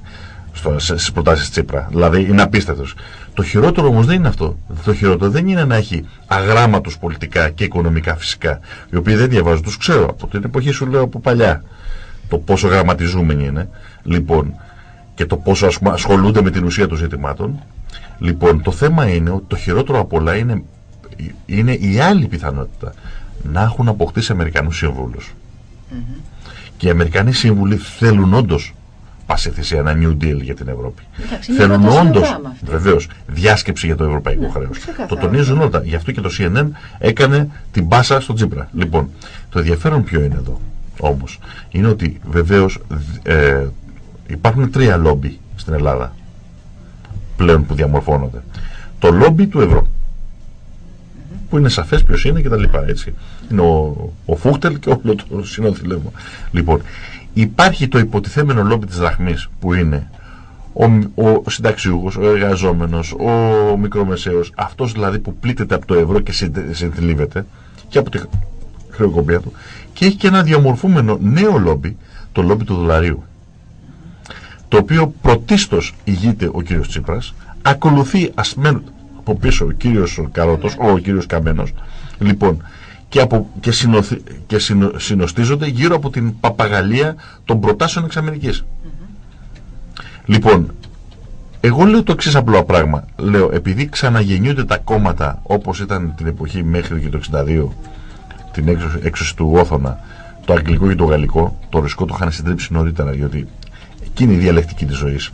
στις προτάσεις Τσίπρα. Δηλαδή είναι απίστευτος. Το χειρότερο όμως δεν είναι αυτό. Το χειρότερο δεν είναι να έχει αγράμματους πολιτικά και οικονομικά φυσικά, οι οποίοι δεν διαβάζουν, τους ξέρω από την εποχή σου λέω από παλιά το πόσο γραμματιζούμενοι είναι, λοιπόν, και το πόσο ασχολούνται με την ουσία των ζητημάτων. Λοιπόν, το θέμα είναι ότι το χειρότερο από όλα είναι, είναι η άλλη πιθανότητα να έχουν αποκτήσει Αμερικανούς σύμβουλους. Mm -hmm. Και οι Αμερικανοί σύμβουλοι θέλουν όντως πάση θυσία ένα New Deal για την Ευρώπη. Εντάξει, θέλουν όντως, βεβαίως, διάσκεψη για το ευρωπαϊκό ναι, χρέος. Το τονίζουν όλα. Γι' αυτό και το CNN έκανε την πάσα στο Τζίπρα. Λοιπόν, το ενδιαφέρον ποιο είναι εδώ όμως είναι ότι βεβαίως ε, υπάρχουν τρία λόμπι στην Ελλάδα πλέον που διαμορφώνονται. Το λόμπι του ευρώ που είναι σαφές ποιος είναι και τα λοιπά έτσι. Είναι ο, ο Φούχτελ και όλο το συνοδηλεύμα. Λοιπόν, υπάρχει το υποτιθέμενο λόμπι της δραχμής που είναι ο, ο συνταξιούχος, ο εργαζόμενος, ο μικρομεσαίος, αυτός δηλαδή που πλήττεται από το ευρώ και συντηλίβεται και από τη χρεοκοπία του και έχει και ένα διαμορφούμενο νέο λόμπι, το λόμπι του δολαρίου. Το οποίο πρωτίστως ηγείται ο κύριος Τσίπρας, ακολουθεί ασμένου από πίσω ο κύριος Καρότος, ο κύριος Καμένος, λοιπόν, και, από, και, συνοθι, και συνοστίζονται γύρω από την παπαγαλία των προτάσεων εξ Αμερικής. Λοιπόν, εγώ λέω το εξής απλό πράγμα. Λέω, επειδή ξαναγεννιούνται τα κόμματα όπως ήταν την εποχή μέχρι και το 62 την έξωση του Όθωνα, το αγγλικό και το γαλλικό, το ρωσικό το είχαν συντρίψει νωρίτερα, γιατί εκείνη η διαλεκτική της ζωής.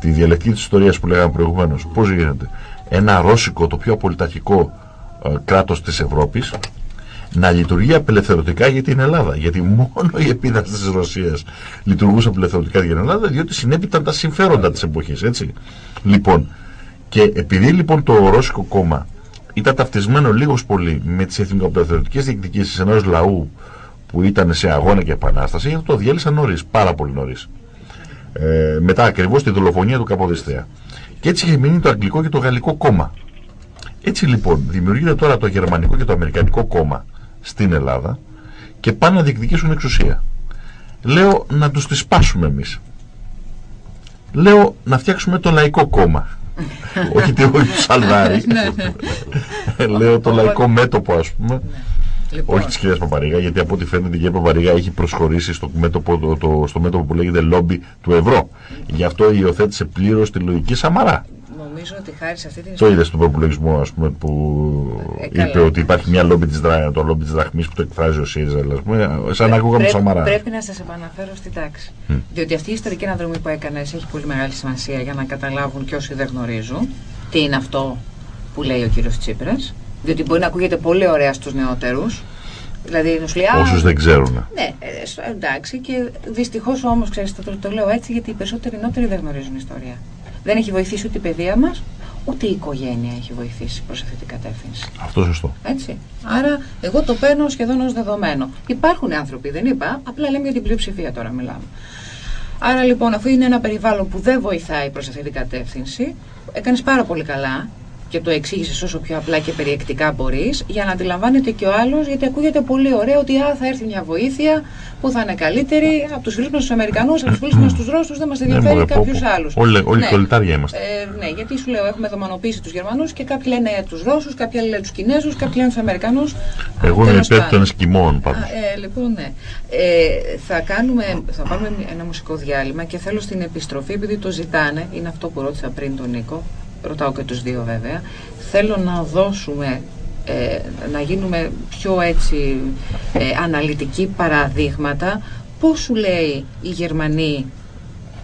Τη διαλεκτική της ιστορίας που λέγαμε προηγουμένως. Πώς γίνεται; Ένα ρώσικο, το πιο απολυταρχικό ε, κράτος της Ευρώπης, να λειτουργεί απελευθερωτικά για την Ελλάδα. Γιατί μόνο η επίδραση της Ρωσίας λειτουργούσε απελευθερωτικά για την Ελλάδα, διότι συνέπειταν τα συμφέροντα της εποχής. Έτσι. Λοιπόν, και επειδή λοιπόν το Ρώσικο κόμμα ήταν ταυτισμένο λίγος πολύ με τις εθνικοπελευθερωτικέ διεκδικήσεις ενός λαού που ήταν σε αγώνα και επανάσταση, γιατί το διέλυσαν νωρίς, πάρα πολύ νωρίς. Ε, μετά ακριβώς τη δολοφονία του Καποδιστρία. Και έτσι είχε μείνει το Αγγλικό και το Γαλλικό κόμμα. Έτσι λοιπόν δημιουργείται τώρα το Γερμανικό και το Αμερικανικό κόμμα στην Ελλάδα και πάνε να διεκδικήσουν εξουσία. Λέω να τους τις σπάσουμε εμείς. Λέω να φτιάξουμε το Λαϊκό Κόμμα όχι τι όχι Σαλδάρη. Ναι, ναι. Λέω το λαϊκό μέτωπο ας πούμε. Ναι. Λοιπόν. Όχι της κυρίας Παπαρίγα, γιατί από ό,τι φαίνεται η κυρία Παπαρίγα έχει προσχωρήσει στο μέτωπο, το, το, στο μέτωπο που λέγεται λόμπι του ευρώ. Γι' αυτό υιοθέτησε πλήρως τη λογική Σαμαρά νομίζω ότι χάρη σε αυτή την Το είδες στον προπολογισμό, ας πούμε, που ε, είπε ότι υπάρχει μια λόμπι της δρα... το λόμπι της δραχμής που το εκφράζει ο ΣΥΡΙΖΑ, ας πούμε, σαν να ακούγαμε Σαμαρά. Πρέπει να σας επαναφέρω στην τάξη. Mm. Διότι αυτή η ιστορική αναδρομή που έκανε έχει πολύ μεγάλη σημασία για να καταλάβουν και όσοι δεν γνωρίζουν τι είναι αυτό που λέει ο κύριος Τσίπρας. Διότι μπορεί να ακούγεται πολύ ωραία στους νεότερους. Δηλαδή, Όσους δεν ξέρουν. Ναι, ε, εντάξει. Και δυστυχώς όμως, ξέρεις, το, το, λέω έτσι, γιατί οι περισσότεροι νεότεροι δεν γνωρίζουν ιστορία. Δεν έχει βοηθήσει ούτε η παιδεία μας, ούτε η οικογένεια έχει βοηθήσει προς αυτή την κατεύθυνση. Αυτό σωστό. Έτσι. Άρα, εγώ το παίρνω σχεδόν ως δεδομένο. Υπάρχουν άνθρωποι, δεν είπα, απλά λέμε για την πλειοψηφία τώρα μιλάμε. Άρα λοιπόν, αφού είναι ένα περιβάλλον που δεν βοηθάει προς αυτή την κατεύθυνση, έκανες πάρα πολύ καλά και το εξήγησες όσο πιο απλά και περιεκτικά μπορείς, για να αντιλαμβάνεται και ο άλλος, γιατί ακούγεται πολύ ωραίο ότι α, θα έρθει μια βοήθεια που θα είναι καλύτερη από τους φίλου μα τους Αμερικανούς, από τους φίλου μα τους Ρώσους, δεν μας Ναι, ενδιαφέρει μωρέ, κάποιους πω, πω. άλλους. Όλοι, όλοι Ναι. κολλητάρια είμαστε. Ε, ναι, γιατί σου λέω, έχουμε δομανοποιήσει τους Γερμανούς και κάποιοι λένε τους Ρώσους, κάποιοι λένε τους Κινέζους, κάποιοι λένε τους Αμερικανούς. Εγώ είμαι υπέρ των Εσκιμών πάντως. Ε, λοιπόν, ναι. Ε, θα, κάνουμε, θα πάρουμε ένα μουσικό διάλειμμα και θέλω στην επιστροφή, επειδή το ζητάνε, είναι αυτό που ρώτησα πριν τον Νίκο, ρωτάω και τους δύο βέβαια, θέλω να δώσουμε, ε, να γίνουμε πιο έτσι ε, αναλυτικοί παραδείγματα, πώς σου λέει οι Γερμανοί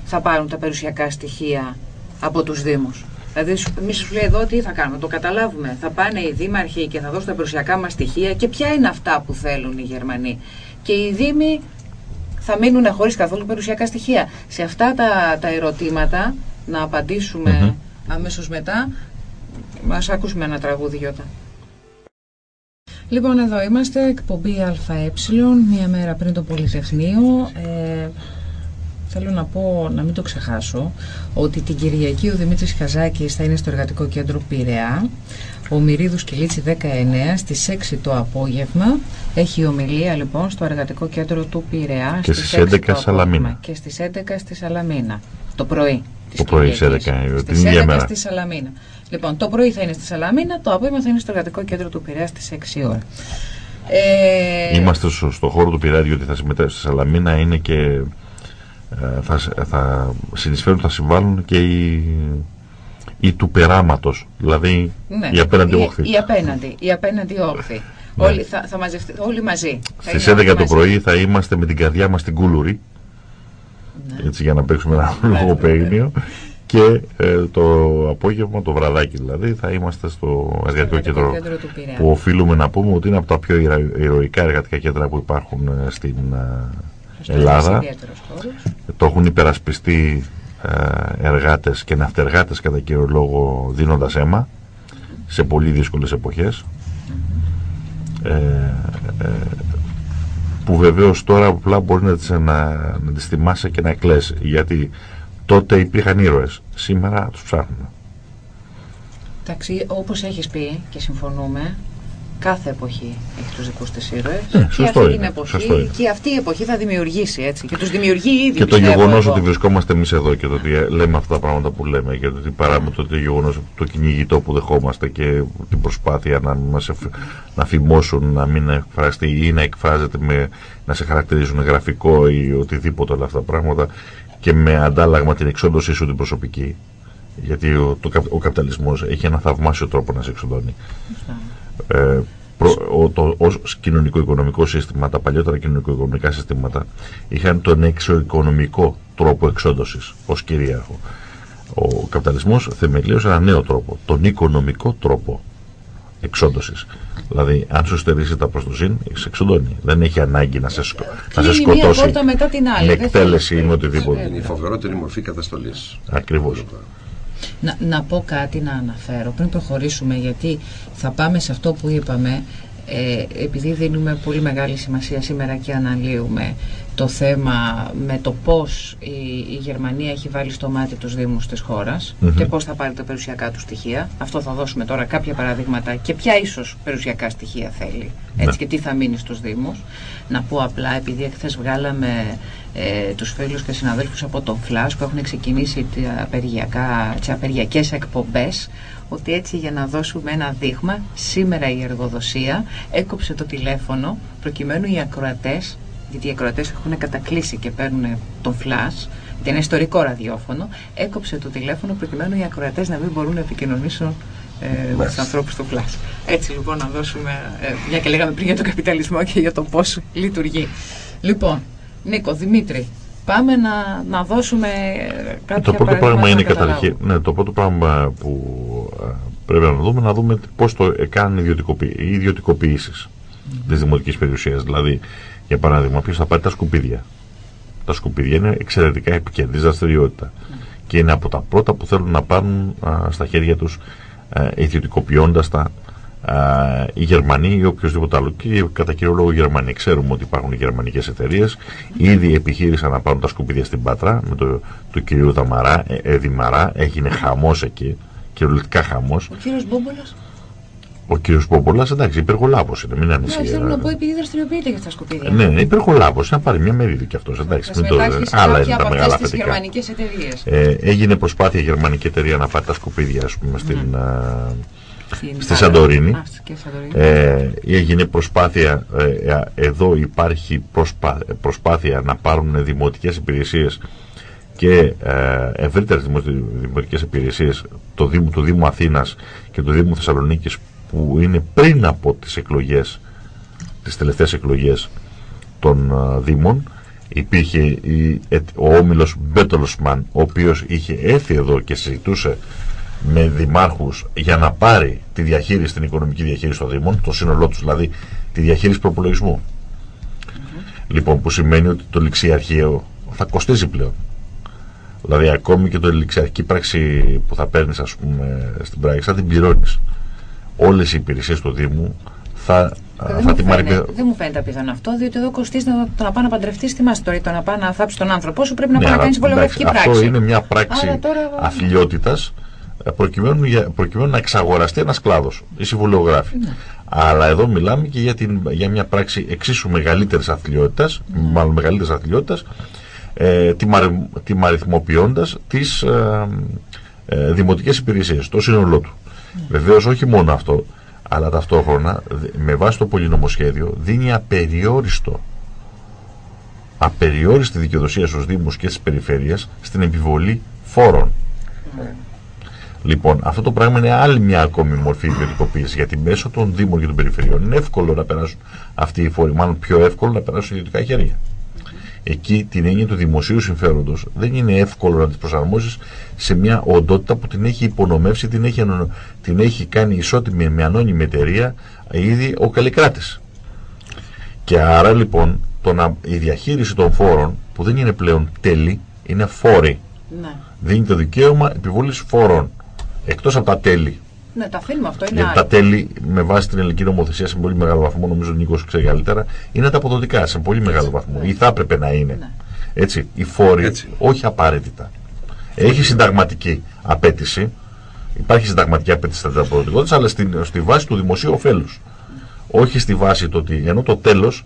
θα πάρουν τα περιουσιακά στοιχεία από τους Δήμους; Δηλαδή, εμεί σου λέει εδώ τι θα κάνουμε, το καταλάβουμε. Θα πάνε οι δήμαρχοι και θα δώσουν τα περιουσιακά μας στοιχεία και ποια είναι αυτά που θέλουν οι Γερμανοί. Και οι Δήμοι θα μείνουν χωρίς καθόλου περιουσιακά στοιχεία. Σε αυτά τα, τα ερωτήματα να απαντήσουμε Μμμ. Αμέσως μετά. Μας ακούσουμε ένα τραγούδι, Γιώτα. Λοιπόν, εδώ είμαστε, εκπομπή ΑΕ, μία μέρα πριν το Πολυτεχνείο. Ε, θέλω να πω, να μην το ξεχάσω, ότι την Κυριακή ο Δημήτρης Καζάκης θα είναι στο Εργατικό Κέντρο Πειραιά. Ο Μυρίδους Κιλίτσι 19 στις 6 το απόγευμα. Έχει ομιλία λοιπόν στο Εργατικό Κέντρο του Πειραιά. Και στις 11 6 το Σαλαμίνα. απόγευμα. Και στις 11 στη Σαλαμίνα. Το πρωί. της Το πρωί στις Κυριακής. 11, την Στις ίδια 11 μέρα. στη Σαλαμίνα. Λοιπόν, το πρωί θα είναι στη Σαλαμίνα, το απόγευμα θα είναι στο Εργατικό Κέντρο του Πειραιά στις 6 ώρα. Ε, Είμαστε στο, στο χώρο του Πειράτη γιατί θα συμμετέχουν στη Σαλαμίνα είναι και ε, θα, σ- θα συνεισφέρουν, θα συμβάλλουν και οι, οι του περάματος, δηλαδή ναι, οι απέναντι η- όχθη. Η απέναντι, η απέναντι όχθη. Ναι. Όλοι, θα, θα μαζευτεί, όλοι μαζί. Θα Στις είναι όλοι 11 το μαζί. πρωί θα είμαστε με την καρδιά μας στην Κούλουρη, Ναι. έτσι για να παίξουμε ένα Ναι, λογοπαίγνιο και ε, το απόγευμα, το βραδάκι δηλαδή, θα είμαστε στο εργατικό κέντρο κέντρο του Πειραιά. που οφείλουμε να πούμε ότι είναι από τα πιο ηρα- ηρωικά εργατικά κέντρα που υπάρχουν ε, στην ε, Στο Ελλάδα. ένας ιδιαίτερος χώρος. Το έχουν υπερασπιστεί ε, εργάτες και ναυτεργάτες κατά κύριο λόγο δίνοντας αίμα σε πολύ δύσκολες εποχές. Ε, ε, που βεβαίως τώρα απλά μπορεί να τις, να, να τις θυμάσαι και να κλαις γιατί τότε υπήρχαν ήρωες. Σήμερα τους ψάχνουμε. Εντάξει, όπως έχεις πει και συμφωνούμε, κάθε εποχή έχει τους δικούς της ήρωες. Ε, και σωστό αυτή είναι, την εποχή, σωστό είναι. και αυτή η εποχή θα δημιουργήσει έτσι. Και τους δημιουργεί ήδη. και το πιστεύω γεγονός εγώ. ότι βρισκόμαστε εμείς εδώ και το ότι λέμε αυτά τα πράγματα που λέμε και το ότι παρά με το, το γεγονός το κυνηγητό που δεχόμαστε και την προσπάθεια να μας εφ- να φημώσουν να μην εκφραστεί ή να εκφράζεται με, να σε χαρακτηρίζουν γραφικό ή οτιδήποτε όλα αυτά τα πράγματα και με αντάλλαγμα την εξόντωσή σου την προσωπική γιατί ο, το, καπ- ο καπιταλισμός έχει ένα θαυμάσιο τρόπο να σε εξοντώνει ε, προ, ο, το, ως κοινωνικό-οικονομικό σύστημα, τα παλιότερα κοινωνικό-οικονομικά συστήματα είχαν τον εξωοικονομικό τρόπο εξόντωσης ως κυρίαρχο. Ο καπιταλισμός θεμελίωσε ένα νέο τρόπο, τον οικονομικό τρόπο εξόντωσης. Δηλαδή, αν σου στερήσει τα προστοσύν, σε εξοντώνει. Δεν έχει ανάγκη να σε, σκο, να σε Κλείνει μία σκοτώσει πόρτα μετά την άλλη. με Δεν εκτέλεση θέλει. ή με οτιδήποτε. Είναι η φοβερότερη μορφή καταστολής. Ακριβώς. Να, να πω κάτι να αναφέρω πριν προχωρήσουμε γιατί θα πάμε σε αυτό που είπαμε ε, επειδή δίνουμε πολύ μεγάλη σημασία σήμερα και αναλύουμε το θέμα με το πώς η, η Γερμανία έχει βάλει στο μάτι τους Δήμους της χώρας Μμμ. και πώς θα πάρει τα περιουσιακά του στοιχεία. Αυτό θα δώσουμε τώρα κάποια παραδείγματα και ποια ίσως περιουσιακά στοιχεία θέλει έτσι, Ναι. και τι θα μείνει στους Δήμους. Να πω απλά, επειδή εχθές βγάλαμε ε, τους φίλους και συναδέλφους από τον Φλάς που έχουν ξεκινήσει τα απεργιακά, τις απεργιακές εκπομπές ότι έτσι για να δώσουμε ένα δείγμα σήμερα η εργοδοσία έκοψε το τηλέφωνο προκειμένου οι ακροατές γιατί οι ακροατές έχουν κατακλείσει και παίρνουν τον Flash γιατί είναι ιστορικό ραδιόφωνο έκοψε το τηλέφωνο προκειμένου οι ακροατές να μην μπορούν να επικοινωνήσουν ε, με τους Μάλιστα. ανθρώπους του Flash. Έτσι λοιπόν να δώσουμε, ε, μια και λέγαμε πριν για τον καπιταλισμό και για το πώς λειτουργεί. Λοιπόν, Νίκο, Δημήτρη, πάμε να, να δώσουμε ε, κάποια Το πρώτο παραδείγματα πράγμα είναι να καταλάβουμε. καταρχήν. Ναι, το πρώτο πράγμα που α, πρέπει να δούμε να δούμε πώς το κάνουν οι ιδιωτικοποιη- οι ιδιωτικοποιήσει της δημοτικής περιουσίας. Δηλαδή, για παράδειγμα, ποιο θα πάρει τα σκουπίδια. Τα σκουπίδια είναι εξαιρετικά επικερδής δραστηριότητα. Και είναι από τα πρώτα που θέλουν να πάρουν α, στα χέρια τους ιδιωτικοποιώντας τα α, οι Γερμανοί ή οποιοδήποτε άλλο. Και κατά κύριο λόγο οι Γερμανοί. Ξέρουμε ότι υπάρχουν γερμανικές εταιρείες. Ήδη επιχείρησαν να πάρουν τα σκουπίδια στην Πάτρα με το του κυρίου Δαμαρά, ε, ε, Δημαρά. Έγινε χαμός εκεί κυριολεκτικά χαμός. Ο κύριος Μπόμπολα. Ο κύριος Μπόμπολα, εντάξει, υπεργολάβος είναι, μην Ναι, ανησυχεί. θέλω να πω επειδή δραστηριοποιείται για αυτά τα σκουπίδια. Ναι, ναι, υπεργολάβος, να πάρει μια μερίδα κι αυτός. Εντάξει, Θα μην το συμμετάσχει σε Άλλα κάποια είναι τα από μεγάλα αυτές τις θετικά. γερμανικές εταιρείες. Ε, έγινε προσπάθεια η γερμανική εταιρεία να πάρει τα σκουπίδια, ας πούμε, στην, α, Στην στη Ιταλία. Σαντορίνη. Α, στη Σαντορίνη. Ε, έγινε προσπάθεια, ε, ε, εδώ υπάρχει προσπά, προσπάθεια να πάρουν δημοτικές υπηρεσίες και ε, ευρύτερες δημο- δημοτικές υπηρεσίες το Δήμο, του Δήμου Αθήνας και του Δήμου Θεσσαλονίκης που είναι πριν από τις εκλογές, τις τελευταίες εκλογές των ε, Δήμων υπήρχε η- ε, ο όμιλος Μπέτολσμαν ο οποίος είχε έρθει εδώ και συζητούσε με δημάρχους για να πάρει τη διαχείριση, την οικονομική διαχείριση των Δήμων, το σύνολό τους δηλαδή τη διαχείριση προπολογισμού. Λοιπόν, που σημαίνει ότι το ληξιαρχείο θα κοστίζει πλέον. Δηλαδή, ακόμη και το ληξιαρχική πράξη που θα παίρνεις, ας πούμε, στην πράξη, θα την πληρώνεις. Όλες οι υπηρεσίες του Δήμου θα, Δεν θα μου, τη μάρει. φαίνεται, δεν μου φαίνεται απίθανο αυτό, διότι εδώ κοστίζει να, το να πάει να παντρευτείς. Θυμάσαι τώρα το να πάει να θάψει τον άνθρωπό σου, πρέπει να πάει να Ναι, αλλά, κάνεις συμβολογραφική εντάξει, πράξη. Αυτό είναι μια πράξη Άρα τώρα- αθλειότητα προκειμένου, για- προκειμένου να εξαγοραστεί ένας κλάδος, οι συμβολογράφοι. Ναι. Αλλά εδώ μιλάμε και για, την, για μια πράξη εξίσου μεγαλύτερης αθλειότητα, Ναι. μάλλον μεγαλύτερης αθλειότητα, ε, τιμαριθμοποιώντα τις ε, ε, δημοτικές υπηρεσίες, το σύνολό του. Ναι. Βεβαίως όχι μόνο αυτό, αλλά ταυτόχρονα δ- με βάση το πολυνομοσχέδιο δίνει απεριόριστο απεριόριστη δικαιοδοσία στους Δήμους και στις περιφέρειες στην επιβολή φόρων. Λοιπόν, αυτό το πράγμα είναι άλλη μια ακόμη μορφή ιδιωτικοποίησης. Γιατί μέσω των Δήμων και των Περιφερειών είναι εύκολο να περάσουν αυτοί οι φόροι, μάλλον πιο εύκολο να περάσουν σε ιδιωτικά χέρια. Εκεί την έννοια του δημοσίου συμφέροντος δεν είναι εύκολο να τις προσαρμόσεις σε μια οντότητα που την έχει υπονομεύσει, την έχει, ανο- την έχει κάνει ισότιμη με ανώνυμη εταιρεία ήδη ο καλλικράτης. Και άρα λοιπόν το να, η διαχείριση των φόρων που δεν είναι πλέον τέλη, είναι φόροι. Ναι. Δίνει το δικαίωμα επιβολής φόρων. Εκτός από τα τέλη. Ναι, τα αφήνουμε αυτό. Είναι Γιατί τα άλλο. τέλη, με βάση την ελληνική νομοθεσία, σε πολύ μεγάλο βαθμό, νομίζω ο Νίκος ξέρει καλύτερα, είναι τα αποδοτικά σε πολύ μεγάλο βαθμό. Ή θα έπρεπε να είναι. Ναι. Έτσι, οι φόροι, Έτσι. όχι απαραίτητα. Έχει συνταγματική απέτηση. Υπάρχει συνταγματική απέτηση στα αποδοτικότητα, αλλά στην, στη βάση του δημοσίου ωφέλους. Όχι στη βάση το ότι ενώ το τέλος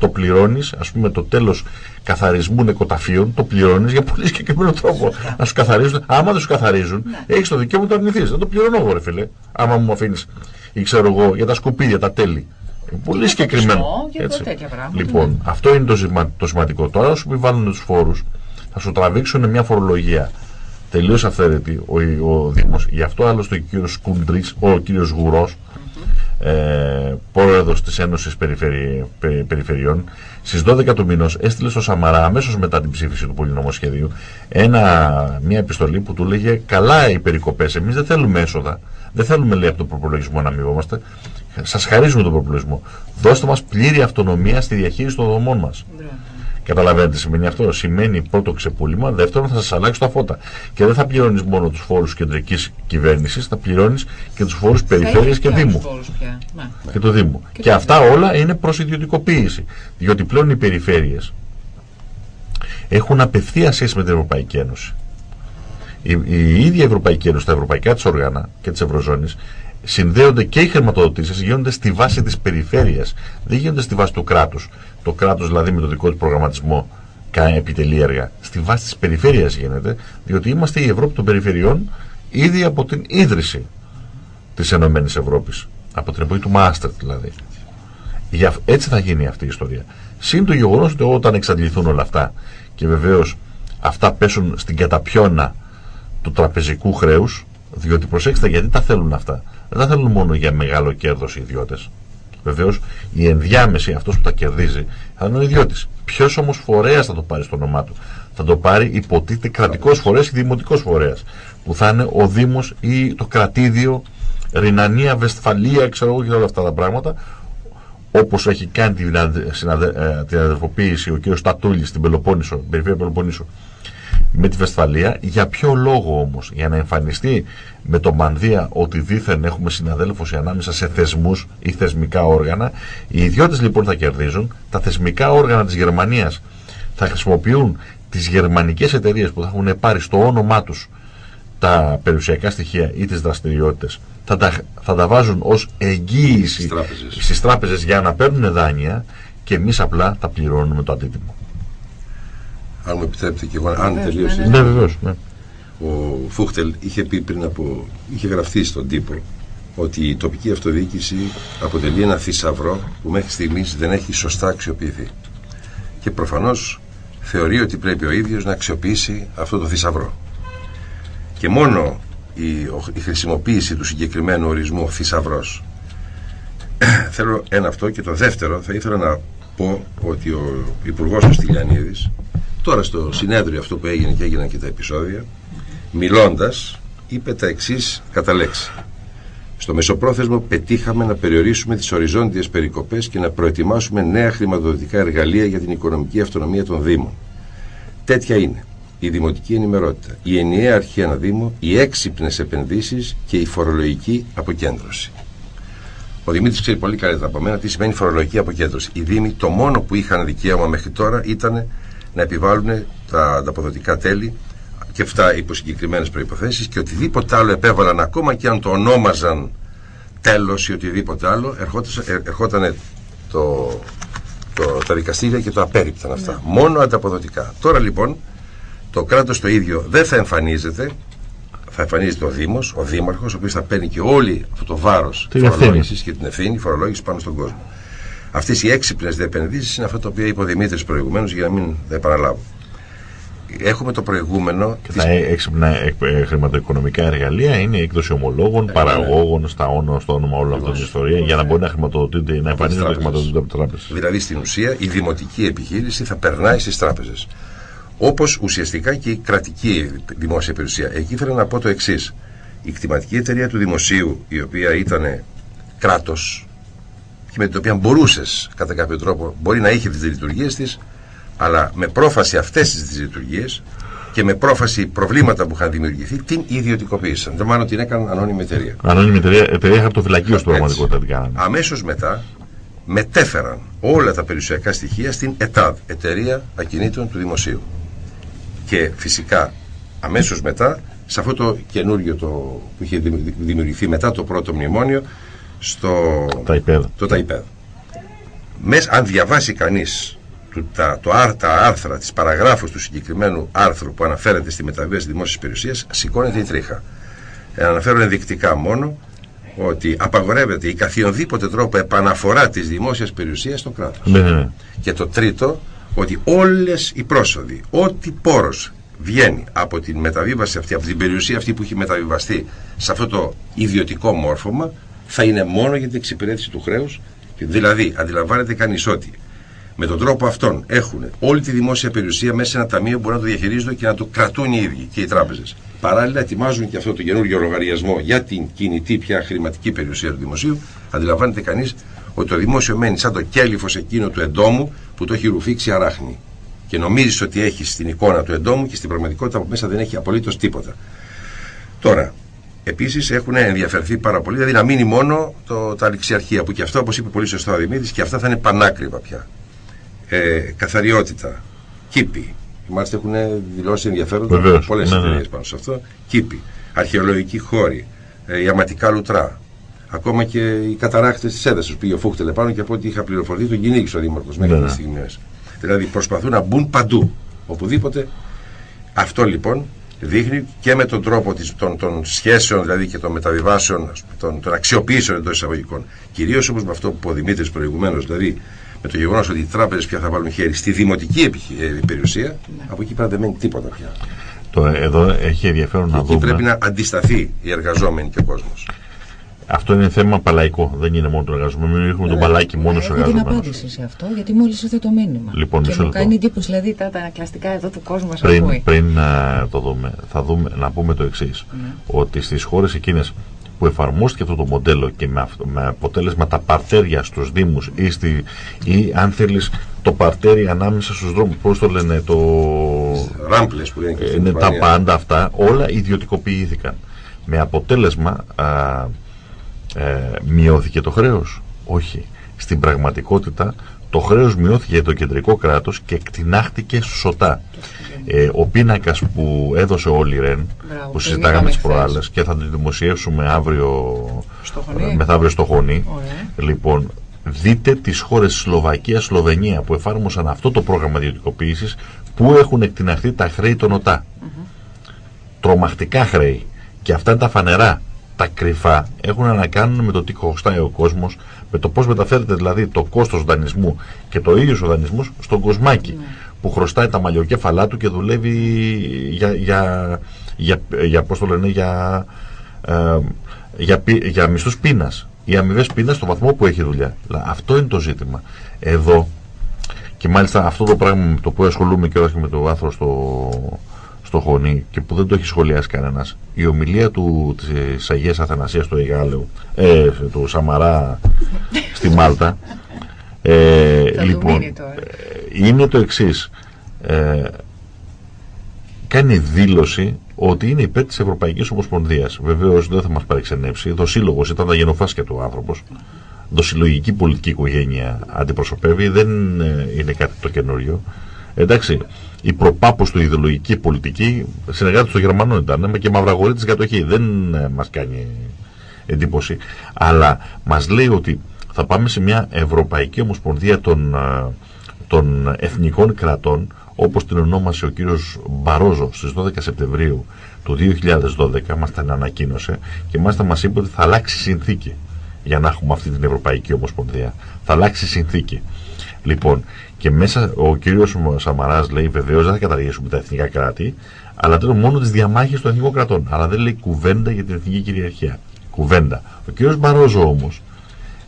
το πληρώνεις, ας πούμε το τέλος καθαρισμού νεκοταφείων, το πληρώνεις για πολύ συγκεκριμένο τρόπο. Να σου καθαρίζουν. Άμα δεν σου καθαρίζουν, Ναι. έχεις το δικαίωμα να το αρνηθείς. Δεν το πληρώνω εγώ, ρε φίλε. Άμα μου αφήνεις, ή ξέρω εγώ, για τα σκουπίδια, τα τέλη. Είναι Πολύ Για συγκεκριμένο. φωτισμό, για Έτσι. τέτοια πράγματα, Λοιπόν, ναι. αυτό είναι το, σημα- το σημαντικό. Τώρα, όσο επιβάλλουν τους φόρους, θα σου τραβήξουν μια φορολογία τελείως αυθαίρετη ο, ο Δήμος. Γι' αυτό άλλωστε ο κύριος Κουντρή, ο κύριος Γουρός, ε, πρόεδρο της Ένωσης Περιφερει... Πε- Περιφερειών, στις 12 του μηνό έστειλε στο Σαμαρά αμέσως μετά την ψήφιση του πολυνομοσχεδίου ένα, μια επιστολή που του λέγε Καλά οι περικοπές. Εμείς δεν θέλουμε έσοδα. Δεν θέλουμε λέει από τον προπολογισμό να αμοιβόμαστε. Σας χαρίζουμε τον προπολογισμό. Δώστε μας πλήρη αυτονομία στη διαχείριση των δομών μας. Μπράβο. Καταλαβαίνετε, σημαίνει αυτό. Σημαίνει πρώτο ξεπούλημα, δεύτερον θα σας αλλάξει τα φώτα. Και δεν θα πληρώνεις μόνο τους φόρους κεντρικής κυβέρνησης, θα πληρώνεις και τους φόρους περιφέρειας Θα και έχει άλλους Δήμου. φόρους πια. Ναι. Και το Δήμο. Και, το αυτά όλα είναι προς ιδιωτικοποίηση. Διότι πλέον οι περιφέρειες έχουν απευθεία σχέση με την Ευρωπαϊκή Ένωση. Η, η ίδια Ευρωπαϊκή Ένωση, τα ευρωπαϊκά της όργανα και της Ευρωζώνης συνδέονται και οι χρηματοδοτήσεις γίνονται στη βάση της περιφέρειας. Δεν γίνονται στη βάση του κράτους. Το κράτος δηλαδή με το δικό του προγραμματισμό κάνει επιτελεί έργα. Στη βάση της περιφέρειας γίνεται, διότι είμαστε η Ευρώπη των περιφερειών ήδη από την ίδρυση της Ενωμένης Ευρώπης. Από την εποχή του Μάστερ δηλαδή. Για, έτσι θα γίνει αυτή η ιστορία. Συν το γεγονός ότι όταν εξαντληθούν όλα αυτά και βεβαίως αυτά πέσουν στην καταπιώνα του τραπεζικού χρέους, διότι προσέξτε γιατί τα θέλουν αυτά. Δεν τα θέλουν μόνο για μεγάλο κέρδος οι ιδιώτες. Βεβαίως η ενδιάμεση, αυτός που τα κερδίζει, θα είναι ο ιδιώτης. Ποιος όμως φορέας θα το πάρει στο όνομά του; Θα το πάρει υποτίθεται κρατικός φορέας ή δημοτικός φορέας. Που θα είναι ο Δήμος ή το κρατήδιο, Ρινανία, Βεσφαλία, ξέρω εγώ και όλα αυτά τα πράγματα. Όπως έχει κάνει την, αδε- συναδε- ε, την αδερφοποίηση ο κ. Στατούλης στην Πελοπόννησο, την περιφέρεια Πελοποννήσου, με τη Βεσφαλία. Για ποιο λόγο όμως, για να εμφανιστεί με το Μανδύα ότι δήθεν έχουμε συναδέλφωση ανάμεσα σε θεσμούς ή θεσμικά όργανα. Οι ιδιώτες λοιπόν θα κερδίζουν, τα θεσμικά όργανα της Γερμανίας θα χρησιμοποιούν τις γερμανικές εταιρείες που θα έχουν πάρει στο όνομά τους τα περιουσιακά στοιχεία ή τις δραστηριότητες θα τα, θα τα βάζουν ως εγγύηση Στις τράπεζες. στις τράπεζες για να παίρνουν δάνεια και εμείς απλά τα πληρώνουμε το αντίτιμο. Αν μου επιτρέπετε και εγώ, αν Βεβαίως, τελείωσε. ναι, Ναι, βεβαίως. Ναι. Ο Φούχτελ είχε πει πριν από. είχε γραφτεί στον τύπο ότι η τοπική αυτοδιοίκηση αποτελεί ένα θησαυρό που μέχρι στιγμής δεν έχει σωστά αξιοποιηθεί. Και προφανώς θεωρεί ότι πρέπει ο ίδιος να αξιοποιήσει αυτό το θησαυρό. Και μόνο η, ο- η χρησιμοποίηση του συγκεκριμένου ορισμού θησαυρός. Θέλω ένα αυτό και το δεύτερο θα ήθελα να πω ότι ο Υπουργός ο Στυλιανίδης τώρα στο συνέδριο αυτό που έγινε και έγιναν και τα επεισόδια μιλώντας είπε τα εξής κατά λέξη στο μεσοπρόθεσμο πετύχαμε να περιορίσουμε τις οριζόντιες περικοπές και να προετοιμάσουμε νέα χρηματοδοτικά εργαλεία για την οικονομική αυτονομία των Δήμων. Τέτοια είναι η δημοτική ενημερότητα, η ενιαία αρχή αναδήμου, οι έξυπνες επενδύσεις και η φορολογική αποκέντρωση. Ο Δημήτρης ξέρει πολύ καλύτερα από μένα τι σημαίνει φορολογική αποκέντρωση. Οι Δήμοι το μόνο που είχαν δικαίωμα μέχρι τώρα ήταν να επιβάλλουν τα ανταποδοτικά τέλη και αυτά υπό συγκεκριμένες προποθέσει και οτιδήποτε άλλο επέβαλαν, ακόμα και αν το ονόμαζαν τέλος ή οτιδήποτε άλλο, ερχόταν, ε, ερχόταν το, το, τα δικαστήρια και το απέρριπταν αυτά. Μόνο ανταποδοτικά. Τώρα λοιπόν το κράτος το ίδιο δεν θα εμφανίζεται. Θα εμφανίζεται ο Δήμος, ο Δήμαρχος, ο οποίος θα παίρνει και όλη αυτό το βάρος Την ευθύνη. φορολόγησης και την ευθύνη φορολόγηση πάνω στον κόσμο. Αυτές οι έξυπνες διεπενδύσει είναι αυτό το οποίο είπε ο Δημήτρης προηγουμένως για να μην τα επαναλάβω. Έχουμε το προηγούμενο. Και της- τα έξυπνα ε, ε, χρηματοοικονομικά εργαλεία είναι η έκδοση ομολόγων, ναι. παραγόγων, στα όνομα, στο όνομα όλη αυτή την ιστορίας για να μπορεί να χρηματοδοτείται, να εμφανίζονται τράπεζες. χρηματοδοτείται από τις τράπεζες. Δηλαδή στην ουσία η δημοτική επιχείρηση θα περνάει στις τράπεζες. Όπως ουσιαστικά και η κρατική δημόσια περιουσία. Εκεί ήθελα να πω το εξής. Η κτηματική εταιρεία του δημοσίου, η οποία ήταν κράτος και με την οποία μπορούσες κατά κάποιο τρόπο, μπορεί να είχε τις λειτουργίες της, αλλά με πρόφαση αυτές τις λειτουργίες και με πρόφαση προβλήματα που είχαν δημιουργηθεί, την ιδιωτικοποίησαν. Δεν μάλλον την έκαναν ανώνυμη εταιρεία. Ανώνυμη εταιρεία, εταιρεία χαρτοφυλακίου στην Έτσι. πραγματικότητα την κάνανε. Αμέσως μετά μετέφεραν όλα τα περιουσιακά στοιχεία στην ΕΤΑΔ, Εταιρεία Ακινήτων του Δημοσίου. Και φυσικά αμέσως μετά, σε αυτό το καινούριο το, που είχε δημι- δημιουργηθεί μετά το πρώτο μνημόνιο, στο Τα υπέδα. το ΤΑΙΠΕΔ. Μέσα, αν διαβάσει κανείς του, τα, το, άρ- τα άρθρα, τις παραγράφους του συγκεκριμένου άρθρου που αναφέρεται στη μεταβίβαση δημόσιας περιουσίας, σηκώνεται η τρίχα. Ε, αναφέρω ενδεικτικά μόνο ότι απαγορεύεται η καθιονδήποτε τρόπο επαναφορά της δημόσιας περιουσίας στο κράτος. Ναι, ναι, ναι. Και το τρίτο, ότι όλες οι πρόσοδοι, ό,τι πόρος βγαίνει από την μεταβίβαση αυτή, από την περιουσία αυτή που έχει μεταβιβαστεί σε αυτό το ιδιωτικό μόρφωμα, θα είναι μόνο για την εξυπηρέτηση του χρέους. Δηλαδή, αντιλαμβάνεται κανείς ότι με τον τρόπο αυτόν έχουν όλη τη δημόσια περιουσία μέσα σε ένα ταμείο που μπορούν να το διαχειρίζονται και να το κρατούν οι ίδιοι και οι τράπεζες. Παράλληλα, ετοιμάζουν και αυτό το καινούργιο λογαριασμό για την κινητή πια χρηματική περιουσία του δημοσίου. Αντιλαμβάνεται κανείς ότι το δημόσιο μένει σαν το κέλυφος εκείνο του εντόμου που το έχει ρουφήξει αράχνη. Και νομίζεις ότι έχει την εικόνα του εντόμου και στην πραγματικότητα από μέσα δεν έχει απολύτως τίποτα. Τώρα, επίσης έχουν ενδιαφερθεί πάρα πολύ, δηλαδή να μείνει μόνο το, τα ληξιαρχεία που και αυτό, όπως είπε πολύ σωστά ο Δημήτρης, και αυτά θα είναι πανάκριβα πια. Ε, καθαριότητα, κήπη. Μάλιστα έχουν δηλώσει ενδιαφέροντα Βεβαίως, πολλές ναι, ναι. εταιρείε πάνω σε αυτό. Κήπη, αρχαιολογικοί χώροι, ε, ιαματικά λουτρά. Ακόμα και οι καταράκτε της έδασης πήγε ο Φούχτελ επάνω και από ό,τι είχα πληροφορηθεί τον κυνήγησε ο Δήμαρχος μέχρι Ναι, ναι, ναι. στιγμή. Δηλαδή προσπαθούν να μπουν παντού. Οπουδήποτε. Αυτό λοιπόν δείχνει και με τον τρόπο της, των, των σχέσεων δηλαδή και των μεταβιβάσεων, ας πούμε, των, των αξιοποιήσεων εντός εισαγωγικών. Κυρίως όμως με αυτό που είπε ο Δημήτρης προηγουμένως, δηλαδή με το γεγονός ότι οι τράπεζες πια θα βάλουν χέρι στη δημοτική επιχει- ε, περιουσία, από εκεί πέρα δεν μένει τίποτα πια. Το, εδώ έχει ενδιαφέρον να εκεί δούμε. πρέπει να αντισταθεί οι εργαζόμενοι και ο κόσμος. Αυτό είναι θέμα παλαϊκό. Δεν είναι μόνο το εργαζόμενο. Μην ρίχνουμε τον παλάκι μόνο στου Έχω την εργαζόμενου. απάντηση σε αυτό, γιατί μόλις ήρθε το μήνυμα. Λοιπόν, και μισό μου λεπτό. κάνει εντύπωση, δηλαδή τα, τα ανακλαστικά εδώ του κόσμου μα Πριν, ακούει. πριν α, το δούμε, θα δούμε, να πούμε το εξής. Ότι στις χώρες εκείνες που εφαρμόστηκε αυτό το μοντέλο και με, αυτό, με αποτέλεσμα τα παρτέρια στους Δήμους ή, στη, ή αν θέλεις το παρτέρι ανάμεσα στους δρόμους, πώς το λένε, το, Ράμπλες που λένε και στην είναι τα Ισπανία. πάντα αυτά, όλα ιδιωτικοποιήθηκαν. Με αποτέλεσμα α, ε, μειώθηκε το χρέος. Όχι. Στην πραγματικότητα το χρέος μειώθηκε για το κεντρικό κράτος και εκτινάχτηκε σωτά. Ε, ο πίνακας που έδωσε ο Ρεν, Μπράβο, που τον συζητάγαμε είδαμε τις χθες. προάλλες και θα το δημοσιεύσουμε αύριο, Στο Χωνί. ε, μεθαύριο στο Χωνί. Ωραία. Λοιπόν, δείτε τις χώρες Σλοβακία, Σλοβενία που εφάρμοσαν αυτό το πρόγραμμα ιδιωτικοποίησης που έχουν εκτιναχθεί τα χρέη των ΟΤΑ. Τρομακτικά χρέη. Και αυτά είναι τα φανερά. Τα κρυφά έχουν να κάνουν με το τι χρωστάει ο κόσμος, με το πώς μεταφέρεται δηλαδή το κόστος δανεισμού και το ίδιος ο δανεισμός στον κοσμάκι που χρωστάει τα μαλλιοκέφαλά του και δουλεύει για, για, για, για, πώς το λένε, για, ε, για, πι- για μισθούς πείνας ή αμοιβές πείνας στο βαθμό που έχει δουλειά. Δηλαδή, Αυτό είναι το ζήτημα. Εδώ και μάλιστα αυτό το πράγμα με το οποίο ασχολούμαι και όχι με το άθρο στο, στο χωνί και που δεν το έχει σχολιάσει κανένας. Η ομιλία του της Αγίας Αθανασίας του Εγάλεου, ε, του Σαμαρά στη Μάλτα. Ε, Θα του λοιπόν, μείνει τώρα. ε, είναι το εξής. Ε, κάνει δήλωση ότι είναι υπέρ της Ευρωπαϊκής Ομοσπονδίας. Βεβαίως δεν θα μας παρεξενέψει. Δοσύλλογο ήταν τα γενοφάσκια του άνθρωπος. Δοσυλλογική πολιτική οικογένεια αντιπροσωπεύει. Δεν ε, είναι κάτι το καινούριο. Εντάξει, η προπάπω του ιδεολογική πολιτική συνεργάτη των Γερμανών ήταν με και μαυραγορή της κατοχή. Δεν ε, μας κάνει εντύπωση. Αλλά μας λέει ότι θα πάμε σε μια Ευρωπαϊκή Ομοσπονδία των, ε, των εθνικών κρατών όπως την ονόμασε ο κύριος Μπαρόζο στις 12 Σεπτεμβρίου του 2012 μας την ανακοίνωσε και μάλιστα μας είπε ότι θα αλλάξει συνθήκη για να έχουμε αυτή την Ευρωπαϊκή Ομοσπονδία. Θα αλλάξει συνθήκη. Λοιπόν, και μέσα ο κύριος Σαμαράς λέει βεβαίως δεν θα καταργήσουμε τα εθνικά κράτη, αλλά τώρα μόνο τις διαμάχες των εθνικών κρατών. Αλλά δεν λέει κουβέντα για την εθνική κυριαρχία. Κουβέντα. Ο κύριος Μπαρόζο όμως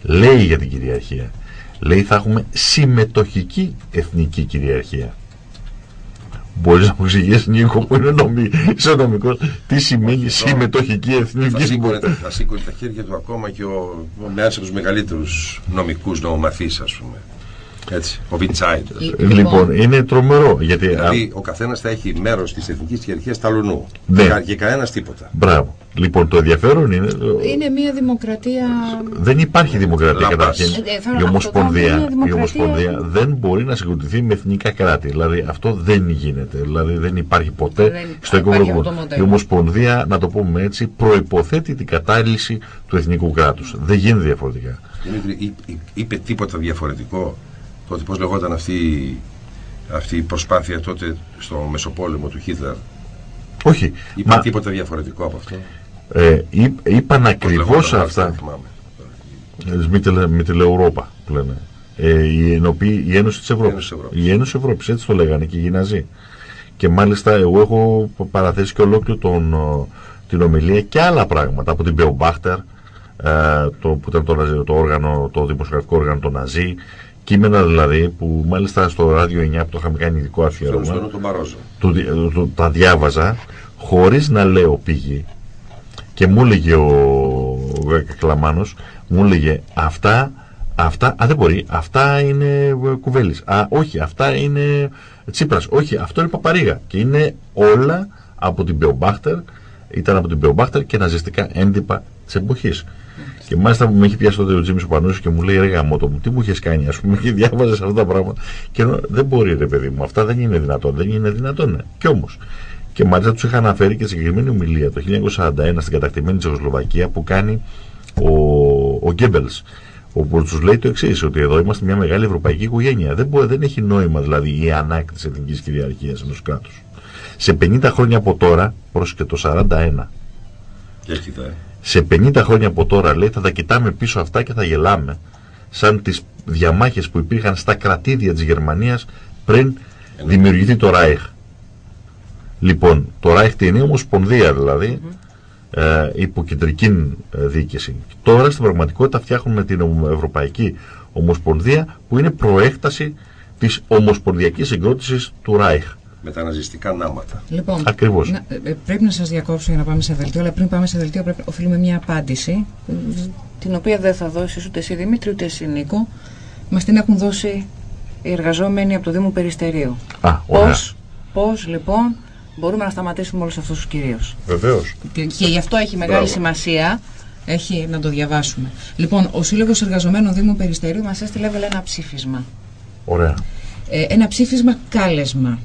λέει για την κυριαρχία. Λέει θα έχουμε συμμετοχική εθνική κυριαρχία. Μπορείς να μου εξηγήσεις Νίκο που είναι νομι... είσαι νομικός τι σημαίνει συμμετοχική Θα εθνική σήκωνε, κυριαρχία; θα σήκωνε τα χέρια του ακόμα και ο, ο ένας από τους μεγαλύτερους νομικούς νομομαθείς ας πούμε. Έτσι, ο Βιτσάιντ. Λοιπόν, είναι τρομερό γιατί. Δηλαδή ο καθένας θα έχει μέρος της εθνικής κυριαρχίας ταλουνού. Ναι. Και, και κανένας τίποτα. Μπράβο. Λοιπόν, το ενδιαφέρον είναι. Είναι μια δημοκρατία. Δεν υπάρχει δημοκρατία Λαμπάς. καταρχήν. Ε, ε, θέλω Η να- Ομοσπονδία, αυτό είναι η δημοκρατία. Ομοσπονδία δεν μπορεί να συγκροτηθεί με εθνικά κράτη. Δηλαδή αυτό δεν γίνεται. Δηλαδή δεν υπάρχει ποτέ Δεν στο υπάρχει ευρωπαϊκό. αυτό το Η μοντέλο. Ομοσπονδία, να το πούμε έτσι, προϋποθέτει την κατάλυση του εθνικού κράτους. Δεν γίνεται διαφορετικά. Δημήτρη, εί- εί- είπε τίποτα διαφορετικό; Τότε πώς λεγόταν αυτή, αυτή η προσπάθεια τότε στο Μεσοπόλεμο του Χίτλερ. Όχι. Είπε Μα τίποτα διαφορετικό από αυτό; ε, είπ- είπαν Πώς ακριβώς λεγόταν, αυτά. δεν θυμάμαι. Μητελε, Μητελεουρόπα που λένε. Ε, η, ενωπή, η Ένωση της Ευρώπης. Ένωση της Ευρώπης. Η Ένωση Ευρώπης, έτσι το λέγανε και οι Ναζί. Και μάλιστα εγώ έχω παραθέσει και ολόκληρο τον, ο, την ομιλία και άλλα πράγματα από την Μπεομπάχτερ, ε, το, που ήταν το, ναζι- το, όργανο, το δημοσιογραφικό όργανο των Ναζί, κείμενα δηλαδή που μάλιστα στο ράδιο 9 που το είχαμε κάνει ειδικό Θέλω αφιέρωμα στον τον Μπαρόζο. του, δι- του- τα διάβαζα χωρίς να λέω πηγή και μου έλεγε ο, ο Κακλαμάνος μου έλεγε αυτά αυτά, α δεν μπορεί, αυτά είναι ε, κουβέλης. Α όχι, αυτά είναι Τσίπρας, όχι, αυτό είναι Παπαρίγα και είναι όλα από την Μπεομπάχτερ ήταν από την Μπεομπάχτερ και ναζιστικά έντυπα της εποχής και μάλιστα με έχει πιάσει τότε ο Τζίμις ο Πανούσης και μου λέει ρε γαμώτο μου, τι μου είχες κάνει ας πούμε και διάβαζες αυτά τα πράγματα και ενώ, δεν μπορεί ρε παιδί μου, αυτά δεν είναι δυνατόν, δεν είναι δυνατόν ναι. και όμως και μάλιστα τους είχα αναφέρει και συγκεκριμένη ομιλία το 1941 στην κατακτημένη Τσεχοσλοβακία που κάνει ο, ο Γκέμπελς όπου τους λέει το εξής, ότι εδώ είμαστε μια μεγάλη ευρωπαϊκή οικογένεια. Δεν, μπορεί, δεν έχει νόημα δηλαδή η ανάκτηση εθνικής κυριαρχίας ενός κράτους. Σε 50 χρόνια από τώρα, πρόσεχε το 41, Και έρχεται. ε. Σε 50 χρόνια από τώρα λέει θα τα κοιτάμε πίσω αυτά και θα γελάμε σαν τις διαμάχες που υπήρχαν στα κρατήδια της Γερμανίας πριν δημιουργηθεί το Ράιχ. Λοιπόν, το Ράιχ τι είναι ομοσπονδία δηλαδή, ε, υποκεντρική ε, διοίκηση. Τώρα στην πραγματικότητα φτιάχνουμε την ομο- Ευρωπαϊκή Ομοσπονδία που είναι προέκταση της ομοσπονδιακής συγκρότησης του Ράιχ. Με τα ναζιστικά νάματα. Λοιπόν, Ακριβώς. να- ε, ε, πρέπει να σας διακόψω για να πάμε σε δελτίο, αλλά πριν πάμε σε δελτίο πρέπει οφείλουμε μια απάντηση, ε, την οποία δεν θα δώσεις ούτε εσύ Δημήτρη ούτε εσύ Νίκο. Μας την έχουν δώσει οι εργαζόμενοι από το Δήμο Περιστερίου. Α, ωραία. Πώς, πώς λοιπόν μπορούμε να σταματήσουμε όλους αυτούς τους κυρίους. Βεβαίως. Και, και γι' αυτό έχει μεγάλη Μπράβο. σημασία έχει να το διαβάσουμε. Λοιπόν, ο Σύλλογος Εργαζομένων Δήμου Περιστερίου μας έστειλε έβαλε ένα ψήφισμα. Ωραία. Ε, ένα ψήφισμα κάλεσμα.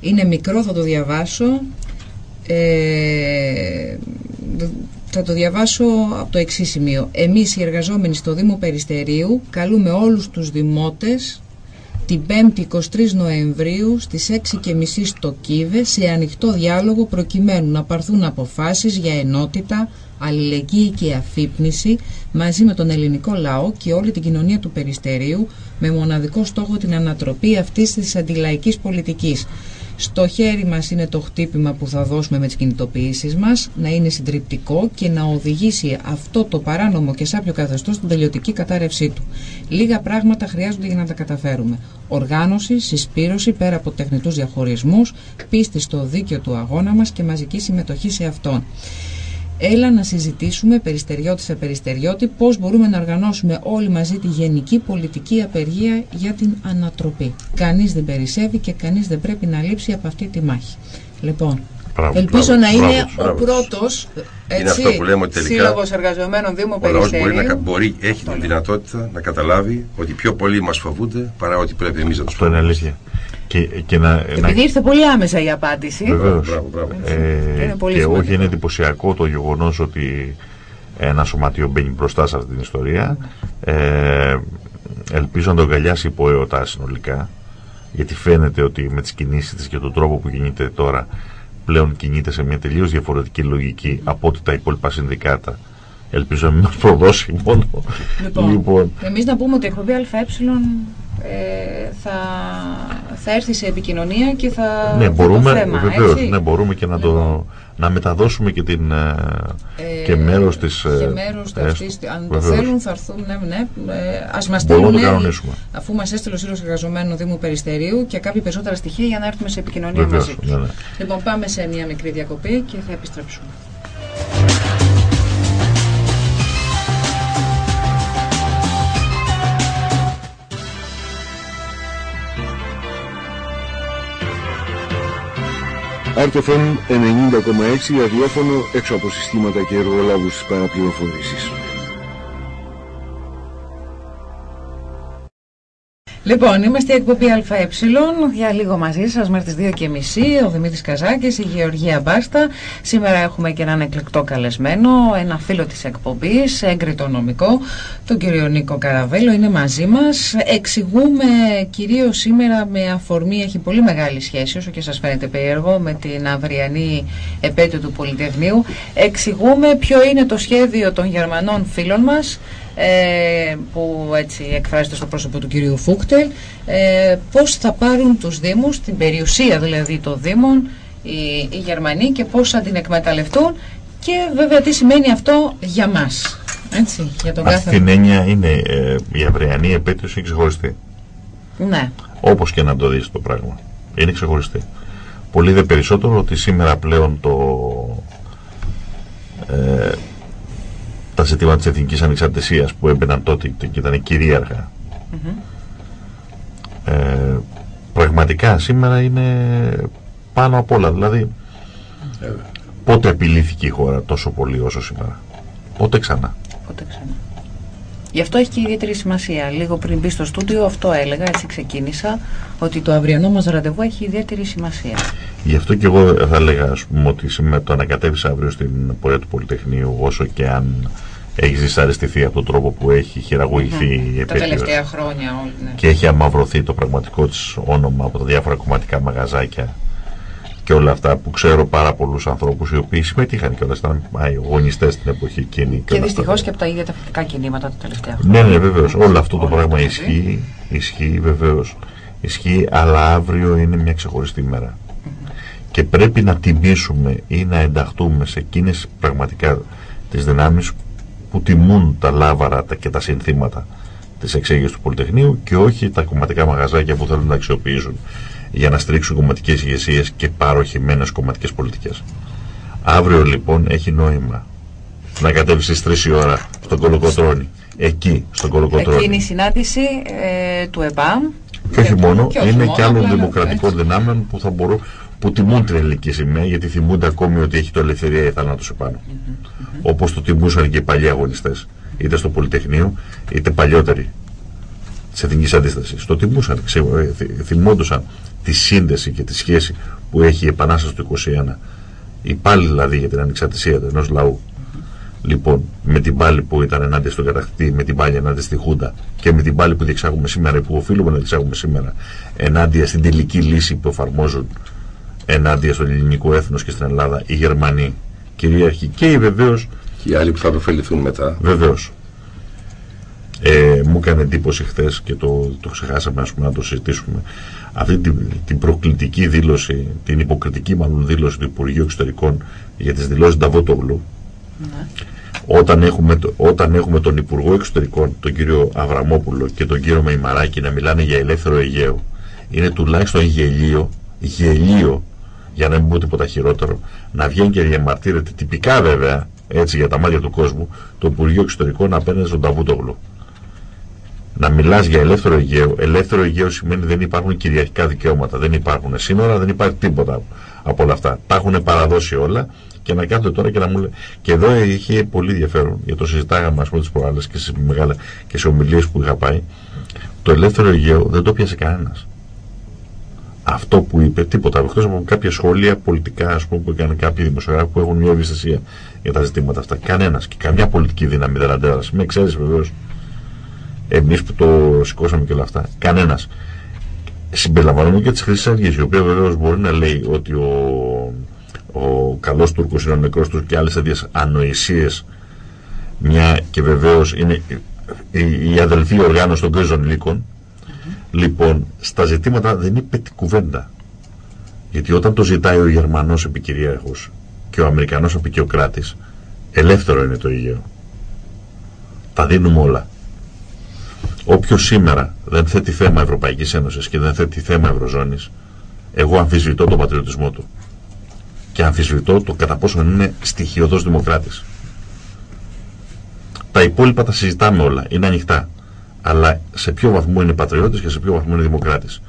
Είναι μικρό, θα το διαβάσω. Ε, θα το διαβάσω από το εξής σημείο. Εμείς οι εργαζόμενοι στο Δήμο Περιστερίου καλούμε όλους τους δημότες την 5η 23 Νοεμβρίου στις 6.30 στο Κίβε σε ανοιχτό διάλογο προκειμένου να πάρθουν αποφάσεις για ενότητα, αλληλεγγύη και αφύπνιση μαζί με τον ελληνικό λαό και όλη την κοινωνία του Περιστερίου με μοναδικό στόχο την ανατροπή αυτής της αντιλαϊκής πολιτικής. Στο χέρι μας είναι το χτύπημα που θα δώσουμε με τις κινητοποιήσεις μας, να είναι συντριπτικό και να οδηγήσει αυτό το παράνομο και σάπιο καθεστώς στην τελειωτική κατάρρευσή του. Λίγα πράγματα χρειάζονται για να τα καταφέρουμε. Οργάνωση, συσπήρωση πέρα από τεχνητούς διαχωρισμούς, πίστη στο δίκαιο του αγώνα μας και μαζική συμμετοχή σε αυτόν. Έλα να συζητήσουμε περιστεριώτη σε περιστεριώτη πώς μπορούμε να οργανώσουμε όλοι μαζί τη γενική πολιτική απεργία για την ανατροπή. Κανείς δεν περισσεύει και κανείς δεν πρέπει να λείψει από αυτή τη μάχη. Λοιπόν, Μπράβο, ελπίζω μπράβο, να είναι μπράβο. ο πρώτος Είναι αυτό που λέμε ότι τελικά σύλλογος εργαζομένων Δήμου Ο λαός μπορεί, να, Περιστερίου. κα- μπορεί, έχει την δυνατότητα να καταλάβει ότι πιο πολλοί μας φοβούνται παρά ότι πρέπει εμείς να τους Αυτό είναι φοβούνται. αλήθεια. Και, και να, να, Επειδή ήρθε πολύ άμεσα η απάντηση. Βεβαίως. Μπράβο, μπράβο. Ε, Είναι πολύ και σημαντικό. όχι είναι εντυπωσιακό το γεγονός ότι ένα σωματείο μπαίνει μπροστά σε αυτή την ιστορία. Ε, ελπίζω να το αγκαλιάσει η ΠΟΕΟΤΑ συνολικά, γιατί φαίνεται ότι με τις κινήσεις της και τον τρόπο που κινείται τώρα πλέον κινείται σε μια τελείως διαφορετική λογική από ότι τα υπόλοιπα συνδικάτα. Ελπίζω να μην μας προδώσει μόνο. Λοιπόν, Εμείς να πούμε ότι η εκπομπή ΑΕ ε, θα, θα έρθει σε επικοινωνία και θα ναι, δει μπορούμε, το θέμα, βεβαίως, έτσι. ναι, μπορούμε και να, το, Λοιπόν. Να μεταδώσουμε και, την, ε, Ε, και μέρος της... και ε, μέρος ε, αυτής, αν το βεβαίως. θέλουν θα έρθουν, ναι, ναι, ε, ας μας Μπορούμε να στείλουν το ναι, κανονίσουμε. αφού μας έστειλε ο Σύλλογος Εργαζομένων Δήμου Περιστερίου και κάποια περισσότερα στοιχεία για να έρθουμε σε επικοινωνία Βεβαίως, μαζί τους. ναι, ναι. Λοιπόν, πάμε σε μια μικρή διακοπή και θα επιστρέψουμε. Άρτοφεν 90,6 ραδιόφωνο έξω από συστήματα και εργολάβους της παραπληροφόρησης. Λοιπόν, είμαστε η εκπομπή ΑΕ για λίγο μαζί σας μέχρι τις 2.30. Ο Δημήτρης Καζάκης, η Γεωργία Μπάστα. Σήμερα έχουμε και έναν εκλεκτό καλεσμένο, ένα φίλο της εκπομπής, έγκριτο νομικό, τον κύριο Νίκο Καραβέλο. Είναι μαζί μας. Εξηγούμε κυρίως σήμερα με αφορμή, έχει πολύ μεγάλη σχέση, όσο και σας φαίνεται περίεργο, με την αυριανή επέτειο του Πολυτεχνείου. Εξηγούμε ποιο είναι το σχέδιο των Γερμανών φίλων μας ε, που έτσι εκφράζεται στο πρόσωπο του κυρίου Φούκτελ ε, πώς θα πάρουν τους Δήμους, την περιουσία δηλαδή των Δήμων οι, οι Γερμανοί και πώς θα την εκμεταλλευτούν και βέβαια τι σημαίνει αυτό για μας έτσι, για τον Αυτή κάθε την έννοια είναι ε, η αυριανή επέτειος είναι ξεχωριστή. ναι, Όπως και να το δεις το πράγμα. Είναι ξεχωριστή. Πολύ δε περισσότερο ότι σήμερα πλέον το, τα ζητήματα της εθνικής ανεξαρτησίας που έμπαιναν τότε και ήταν κυρίαρχα ε, πραγματικά σήμερα είναι πάνω απ' όλα. Δηλαδή πότε απειλήθηκε η χώρα τόσο πολύ όσο σήμερα; Πότε ξανά; πότε ξανά Γι' αυτό έχει και ιδιαίτερη σημασία. Λίγο πριν μπει στο στούντιο, αυτό έλεγα, έτσι ξεκίνησα, ότι το αυριανό μας ραντεβού έχει ιδιαίτερη σημασία. Γι' αυτό και εγώ θα έλεγα ας πούμε, ότι σήμερα το ανακατεύεις αύριο στην πορεία του Πολυτεχνείου όσο και αν έχεις δυσαρεστηθεί από τον τρόπο που έχει χειραγωγηθεί η Τα επέτειος τελευταία χρόνια όλοι, ναι. και έχει αμαυρωθεί το πραγματικό της όνομα από τα διάφορα κομματικά μαγαζάκια και όλα αυτά που ξέρω πάρα πολλούς ανθρώπους οι οποίοι συμμετείχαν και όλα ήταν αγωνιστές στην εποχή εκείνη. Και όλα δυστυχώς αυτά. και από τα ίδια τα φυσικά κινήματα τα τελευταία χρόνια. Ναι, ναι, βεβαίως. Όλο αυτό το Όλα πράγμα αυτά, ισχύει, ισχύει βεβαίως. Ισχύει, αλλά αύριο είναι μια ξεχωριστή μέρα. Και πρέπει να τιμήσουμε ή να ενταχθούμε σε εκείνες πραγματικά τις δυνάμεις που τιμούν τα λάβαρα τα- και τα συνθήματα της εξέγερσης του Πολυτεχνείου και όχι τα κομματικά μαγαζάκια που θέλουν να αξιοποιήσουν για να στηρίξουν κομματικές ηγεσίες και παροχημένες κομματικές πολιτικές. Αύριο λοιπόν έχει νόημα να κατέβει στις 3 η ώρα στον Κολοκοτρώνη. Εκεί, στον Κολοκοτρώνη. Εκεί είναι η συνάντηση ε, του ΕΠΑΜ. Και όχι μόνο, και όχι είναι μόνο, και άλλων απλά να- δημοκρατικών έτσι. δυνάμεων που θα μπορούν που τιμούν την ελληνική σημαία γιατί θυμούνται ακόμη ότι έχει το ελευθερία ή θάνατος επάνω. Όπως το τιμούσαν και οι παλιοί αγωνιστές. Είτε στο Πολυτεχνείο, είτε παλιότεροι. Της εθνικής αντίστασης. Το τιμούσαν, ξε, ε, θυμόντουσαν τη σύνδεση και τη σχέση που έχει η Επανάσταση του 21. Η πάλι δηλαδή για την ανεξαρτησία ενός λαού. Λοιπόν, με την πάλη που ήταν ενάντια στον κατακτητή, με την πάλη ενάντια στη Χούντα και με την πάλη που διεξάγουμε σήμερα, που οφείλουμε να διεξάγουμε σήμερα, ενάντια στην τελική λύση που εφαρμόζουν ενάντια στον ελληνικό έθνος και στην Ελλάδα οι Γερμανοί κυρίαρχοι και βεβαίω. Και οι άλλοι που θα το ωφεληθούν μετά. Βεβαίως. Ε, μου έκανε εντύπωση χθες και το, το ξεχάσαμε ας πούμε, να το συζητήσουμε. Αυτή την, την προκλητική δήλωση, την υποκριτική μάλλον δήλωση του Υπουργείου Εξωτερικών για τις δηλώσεις Νταβότογλου. Ναι. Όταν έχουμε, όταν έχουμε τον Υπουργό Εξωτερικών, τον κύριο Αβραμόπουλο και τον κύριο Μεϊμαράκη να μιλάνε για ελεύθερο Αιγαίο, είναι τουλάχιστον γελίο, γελίο για να μην πω τίποτα χειρότερο, να βγαίνει και διαμαρτύρεται τυπικά βέβαια, έτσι για τα μάτια του κόσμου, το Υπουργείο Εξωτερικών απέναντι στον Ταβούτογλου. Να μιλάς για ελεύθερο Αιγαίο. Ελεύθερο Αιγαίο σημαίνει δεν υπάρχουν κυριαρχικά δικαιώματα. Δεν υπάρχουν σύνορα, δεν υπάρχει τίποτα από όλα αυτά. Τα έχουν παραδώσει όλα και να κάθονται τώρα και να μου λέει. Και εδώ είχε πολύ ενδιαφέρον, γιατί το συζητάγαμε ας πούμε τις προάλλες και σε, και σε ομιλίες που είχα πάει. Το ελεύθερο Αιγαίο δεν το πιάσε κανένας αυτό που είπε, τίποτα. Εκτός από κάποια σχόλια πολιτικά, ας πούμε, που έκανε κάποιοι δημοσιογράφοι που έχουν μια ευαισθησία για τα ζητήματα αυτά. Κανένας και καμιά πολιτική δύναμη δεν αντέδρασε. Με εξαίρεση βεβαίως εμείς που το σηκώσαμε και όλα αυτά. Κανένας. Συμπεριλαμβάνομαι και της Χρυσής Αυγής, η οποία βεβαίως μπορεί να λέει ότι ο, ο καλός Τούρκος είναι ο νεκρός του και άλλες τέτοιες ανοησίες. Μια και βεβαίως είναι η, η αδελφή οργάνωση των γκρίζων λύκων, Λοιπόν, στα ζητήματα δεν είπε την κουβέντα. Γιατί όταν το ζητάει ο Γερμανός επικυρίαρχος και ο Αμερικανός επικοιοκράτης, ελεύθερο είναι το Αιγαίο. Τα δίνουμε όλα. Όποιο σήμερα δεν θέτει θέμα Ευρωπαϊκής Ένωσης και δεν θέτει θέμα Ευρωζώνης, εγώ αμφισβητώ τον πατριωτισμό του. Και αμφισβητώ το κατά πόσο είναι στοιχειοδός δημοκράτης. Τα υπόλοιπα τα συζητάμε όλα, είναι ανοιχτά αλλά σε ποιο βαθμό είναι πατριώτης και σε ποιο βαθμό είναι δημοκράτης.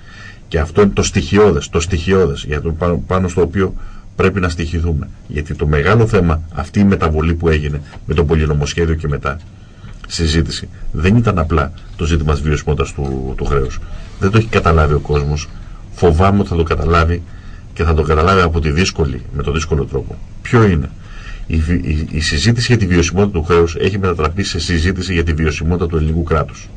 Και αυτό είναι το στοιχειώδες, το στοιχειώδες για το πάνω, πάνω στο οποίο πρέπει να στοιχηθούμε. Γιατί το μεγάλο θέμα, αυτή η μεταβολή που έγινε με το πολυνομοσχέδιο και μετά, συζήτηση, δεν ήταν απλά το ζήτημα της βιωσιμότητας του, του χρέους. Δεν το έχει καταλάβει ο κόσμος. Φοβάμαι ότι θα το καταλάβει και θα το καταλάβει από τη δύσκολη, με τον δύσκολο τρόπο. Ποιο είναι; Η, η, η συζήτηση για τη βιωσιμότητα του χρέους έχει μετατραπεί σε συζήτηση για τη βιωσιμότητα του ελληνικού κράτους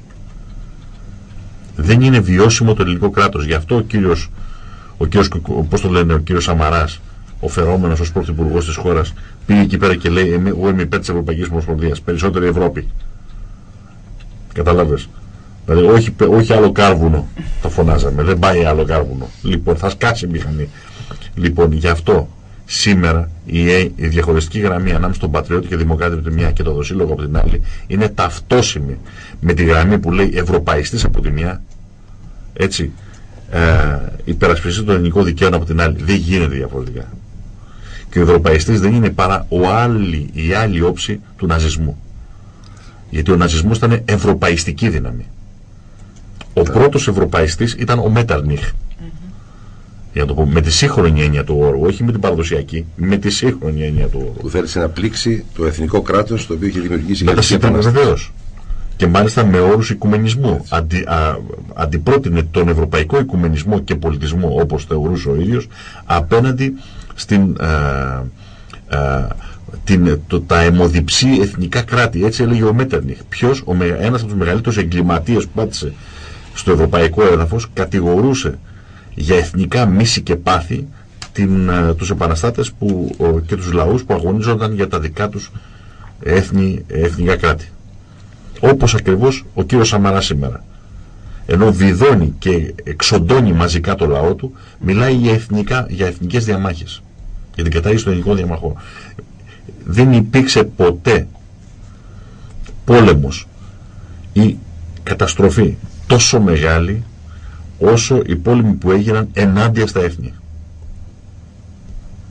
δεν είναι βιώσιμο το ελληνικό κράτος. Γι' αυτό ο κύριος, ο κύριος, πώς το λένε, ο κύριος Σαμαράς, ο φερόμενος ως πρωθυπουργός της χώρας, πήγε εκεί πέρα και λέει: Εγώ είμαι υπέρ της Ευρωπαϊκής Ομοσπονδίας. Περισσότερη Ευρώπη. Κατάλαβες; Δηλαδή, όχι, όχι άλλο κάρβουνο, το φωνάζαμε. Δεν πάει άλλο κάρβουνο. Λοιπόν, θα σκάσει η μηχανή. Λοιπόν, γι' αυτό σήμερα η, η διαχωριστική γραμμή ανάμεσα στον Πατριώτη και Δημοκράτη από τη μια και τον Δοσύλλογο από την άλλη είναι ταυτόσιμη με τη γραμμή που λέει Ευρωπαϊστής από τη μια, έτσι, ε, υπερασπιστή των ελληνικών δικαίων από την άλλη. Δεν γίνεται διαφορετικά. Και ο Ευρωπαϊστής δεν είναι παρά ο άλλη, η άλλη όψη του ναζισμού. Γιατί ο ναζισμός ήταν ευρωπαϊστική δύναμη. Ο πρώτος ευρωπαϊστής ήταν ο Μέταρνιχ για να το πω, με τη σύγχρονη έννοια του όρου, όχι με την παραδοσιακή, με τη σύγχρονη έννοια του όρου. Που θέλησε να πλήξει το εθνικό κράτος το οποίο είχε δημιουργήσει η τα βεβαίως. Και μάλιστα με όρους οικουμενισμού. Αντι, α, αντιπρότεινε τον ευρωπαϊκό οικουμενισμό και πολιτισμό, όπως θεωρούσε ο ίδιος, απέναντι στην. Α, α, την, το, τα αιμοδιψή εθνικά κράτη. Έτσι έλεγε ο Μέτερνιχ. Ποιος, ένας από τους μεγαλύτερους εγκληματίες που πάτησε στο ευρωπαϊκό έδαφος, κατηγορούσε για εθνικά μίση και πάθη την, ε, τους επαναστάτες που, και τους λαούς που αγωνίζονταν για τα δικά τους έθνη, εθνικά κράτη. Όπως ακριβώς ο κύριος Σαμαρά σήμερα. Ενώ βιδώνει και εξοντώνει μαζικά το λαό του, μιλάει για, εθνικά, για εθνικές διαμάχες. Για την κατάργηση των εθνικών διαμαχών. Δεν υπήρξε ποτέ πόλεμος ή καταστροφή τόσο μεγάλη όσο οι πόλεμοι που έγιναν ενάντια στα έθνη.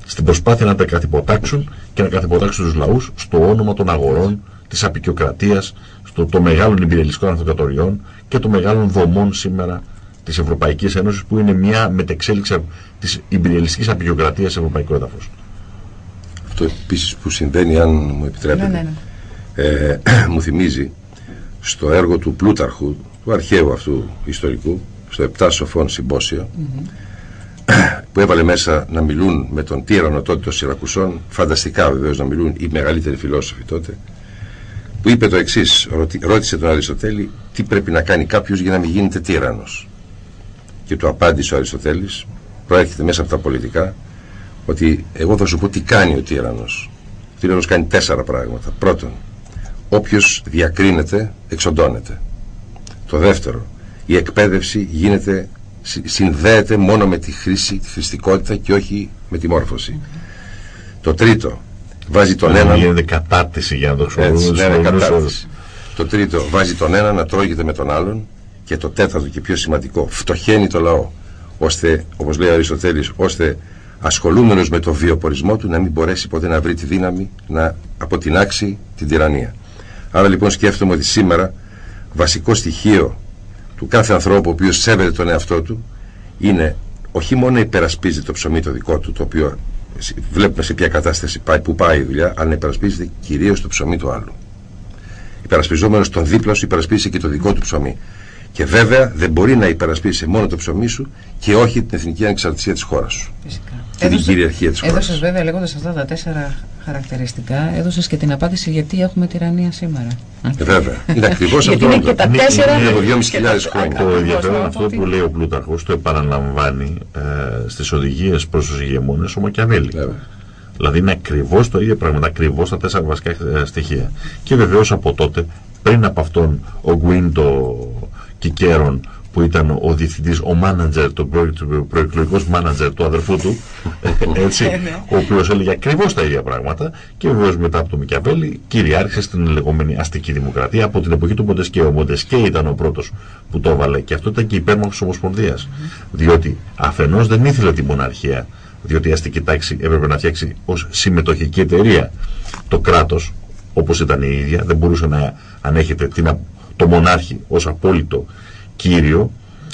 Στην προσπάθεια να τα καθυποτάξουν και να καθυποτάξουν τους λαούς στο όνομα των αγορών, της απεικιοκρατίας, στο το μεγάλων υπηρελιστικών αυτοκρατοριών και των μεγάλων δομών σήμερα της Ευρωπαϊκής Ένωσης που είναι μια μετεξέλιξη της υπηρελιστικής απεικιοκρατίας σε ευρωπαϊκό έδαφος. Αυτό επίσης που συμβαίνει, αν μου επιτρέπετε, ναι, ναι, ναι. Ε, μου θυμίζει στο έργο του Πλούταρχου του αρχαίου αυτού ιστορικού, στο Επτά Σοφών Συμπόσιο, που έβαλε μέσα να μιλούν με τον τύρανο τότε των Σιρακουσών, φανταστικά βεβαίως να μιλούν οι μεγαλύτεροι φιλόσοφοι τότε, που είπε το εξής, ρώτησε τον Αριστοτέλη τι πρέπει να κάνει κάποιος για να μην γίνεται τύρανος; Και του απάντησε ο Αριστοτέλης, προέρχεται μέσα από τα πολιτικά, ότι εγώ θα σου πω τι κάνει ο τύρανος. Ο τύρανος κάνει τέσσερα πράγματα. Πρώτον, όποιος διακρίνεται, εξοντώνεται. Το δεύτερο, η εκπαίδευση γίνεται, συνδέεται μόνο με τη χρήση, τη χρηστικότητα και όχι με τη μόρφωση. Το τρίτο, βάζει τον έναν. Γίνεται κατάρτιση για να το χρησιμοποιήσουμε. Το τρίτο, βάζει τον ένα να τρώγεται με τον άλλον. Και το τέταρτο και πιο σημαντικό, φτωχαίνει το λαό. Ώστε, όπως λέει ο Αριστοτέλης, ώστε ασχολούμενος με το βιοπορισμό του να μην μπορέσει ποτέ να βρει τη δύναμη να αποτινάξει την τυραννία. Άρα λοιπόν σκέφτομαι ότι σήμερα βασικό στοιχείο του κάθε ανθρώπου ο οποίος σέβεται τον εαυτό του είναι όχι μόνο να υπερασπίζει το ψωμί το δικό του το οποίο βλέπουμε σε ποια κατάσταση πάει, που πάει η δουλειά αλλά να υπερασπίζεται κυρίως το ψωμί του άλλου. Υπερασπιζόμενος τον δίπλα σου υπερασπίζει και το δικό του ψωμί. Και βέβαια δεν μπορεί να υπερασπίσει μόνο το ψωμί σου και όχι την εθνική ανεξαρτησία της χώρας σου. Φυσικά. Και την κυριαρχία της χώρας. Έδωσες βέβαια λέγοντας αυτά τα τέσσερα χαρακτηριστικά, έδωσες και την απάντηση γιατί έχουμε τυραννία σήμερα. Ε, βέβαια. Είναι ακριβώς αυτό. Γιατί είναι και τα τέσσερα. Είναι από 2.500 χρόνια. Το ενδιαφέρον αυτό που λέει ο Πλούταρχος το επαναλαμβάνει ε, στις οδηγίες προς τους ηγεμόνες ο Μακιαβέλη. Δηλαδή είναι ακριβώς το ίδιο πράγμα, ακριβώς τα τέσσερα βασικά ε, στοιχεία. Και βεβαίως από τότε, πριν από αυτόν, ο Γκουίν το Κικέρον που ήταν ο διευθυντής, ο μάνατζερ, το προεκλογικός μάνατζερ του αδερφού του, έτσι, ναι, ναι. ο οποίος έλεγε ακριβώς τα ίδια πράγματα και βεβαίως μετά από το Μικιαβέλη κυριάρχησε στην λεγόμενη αστική δημοκρατία από την εποχή του Μοντεσκέ. Ο Μοντεσκέ ήταν ο πρώτος που το έβαλε και αυτό ήταν και υπέρμαχος της Ομοσπονδίας. Διότι αφενός δεν ήθελε τη μοναρχία, διότι η αστική τάξη έπρεπε να φτιάξει ως συμμετοχική εταιρεία το κράτος, όπως ήταν η ίδια, δεν μπορούσε να ανέχεται την, το μονάρχη ως απόλυτο κύριο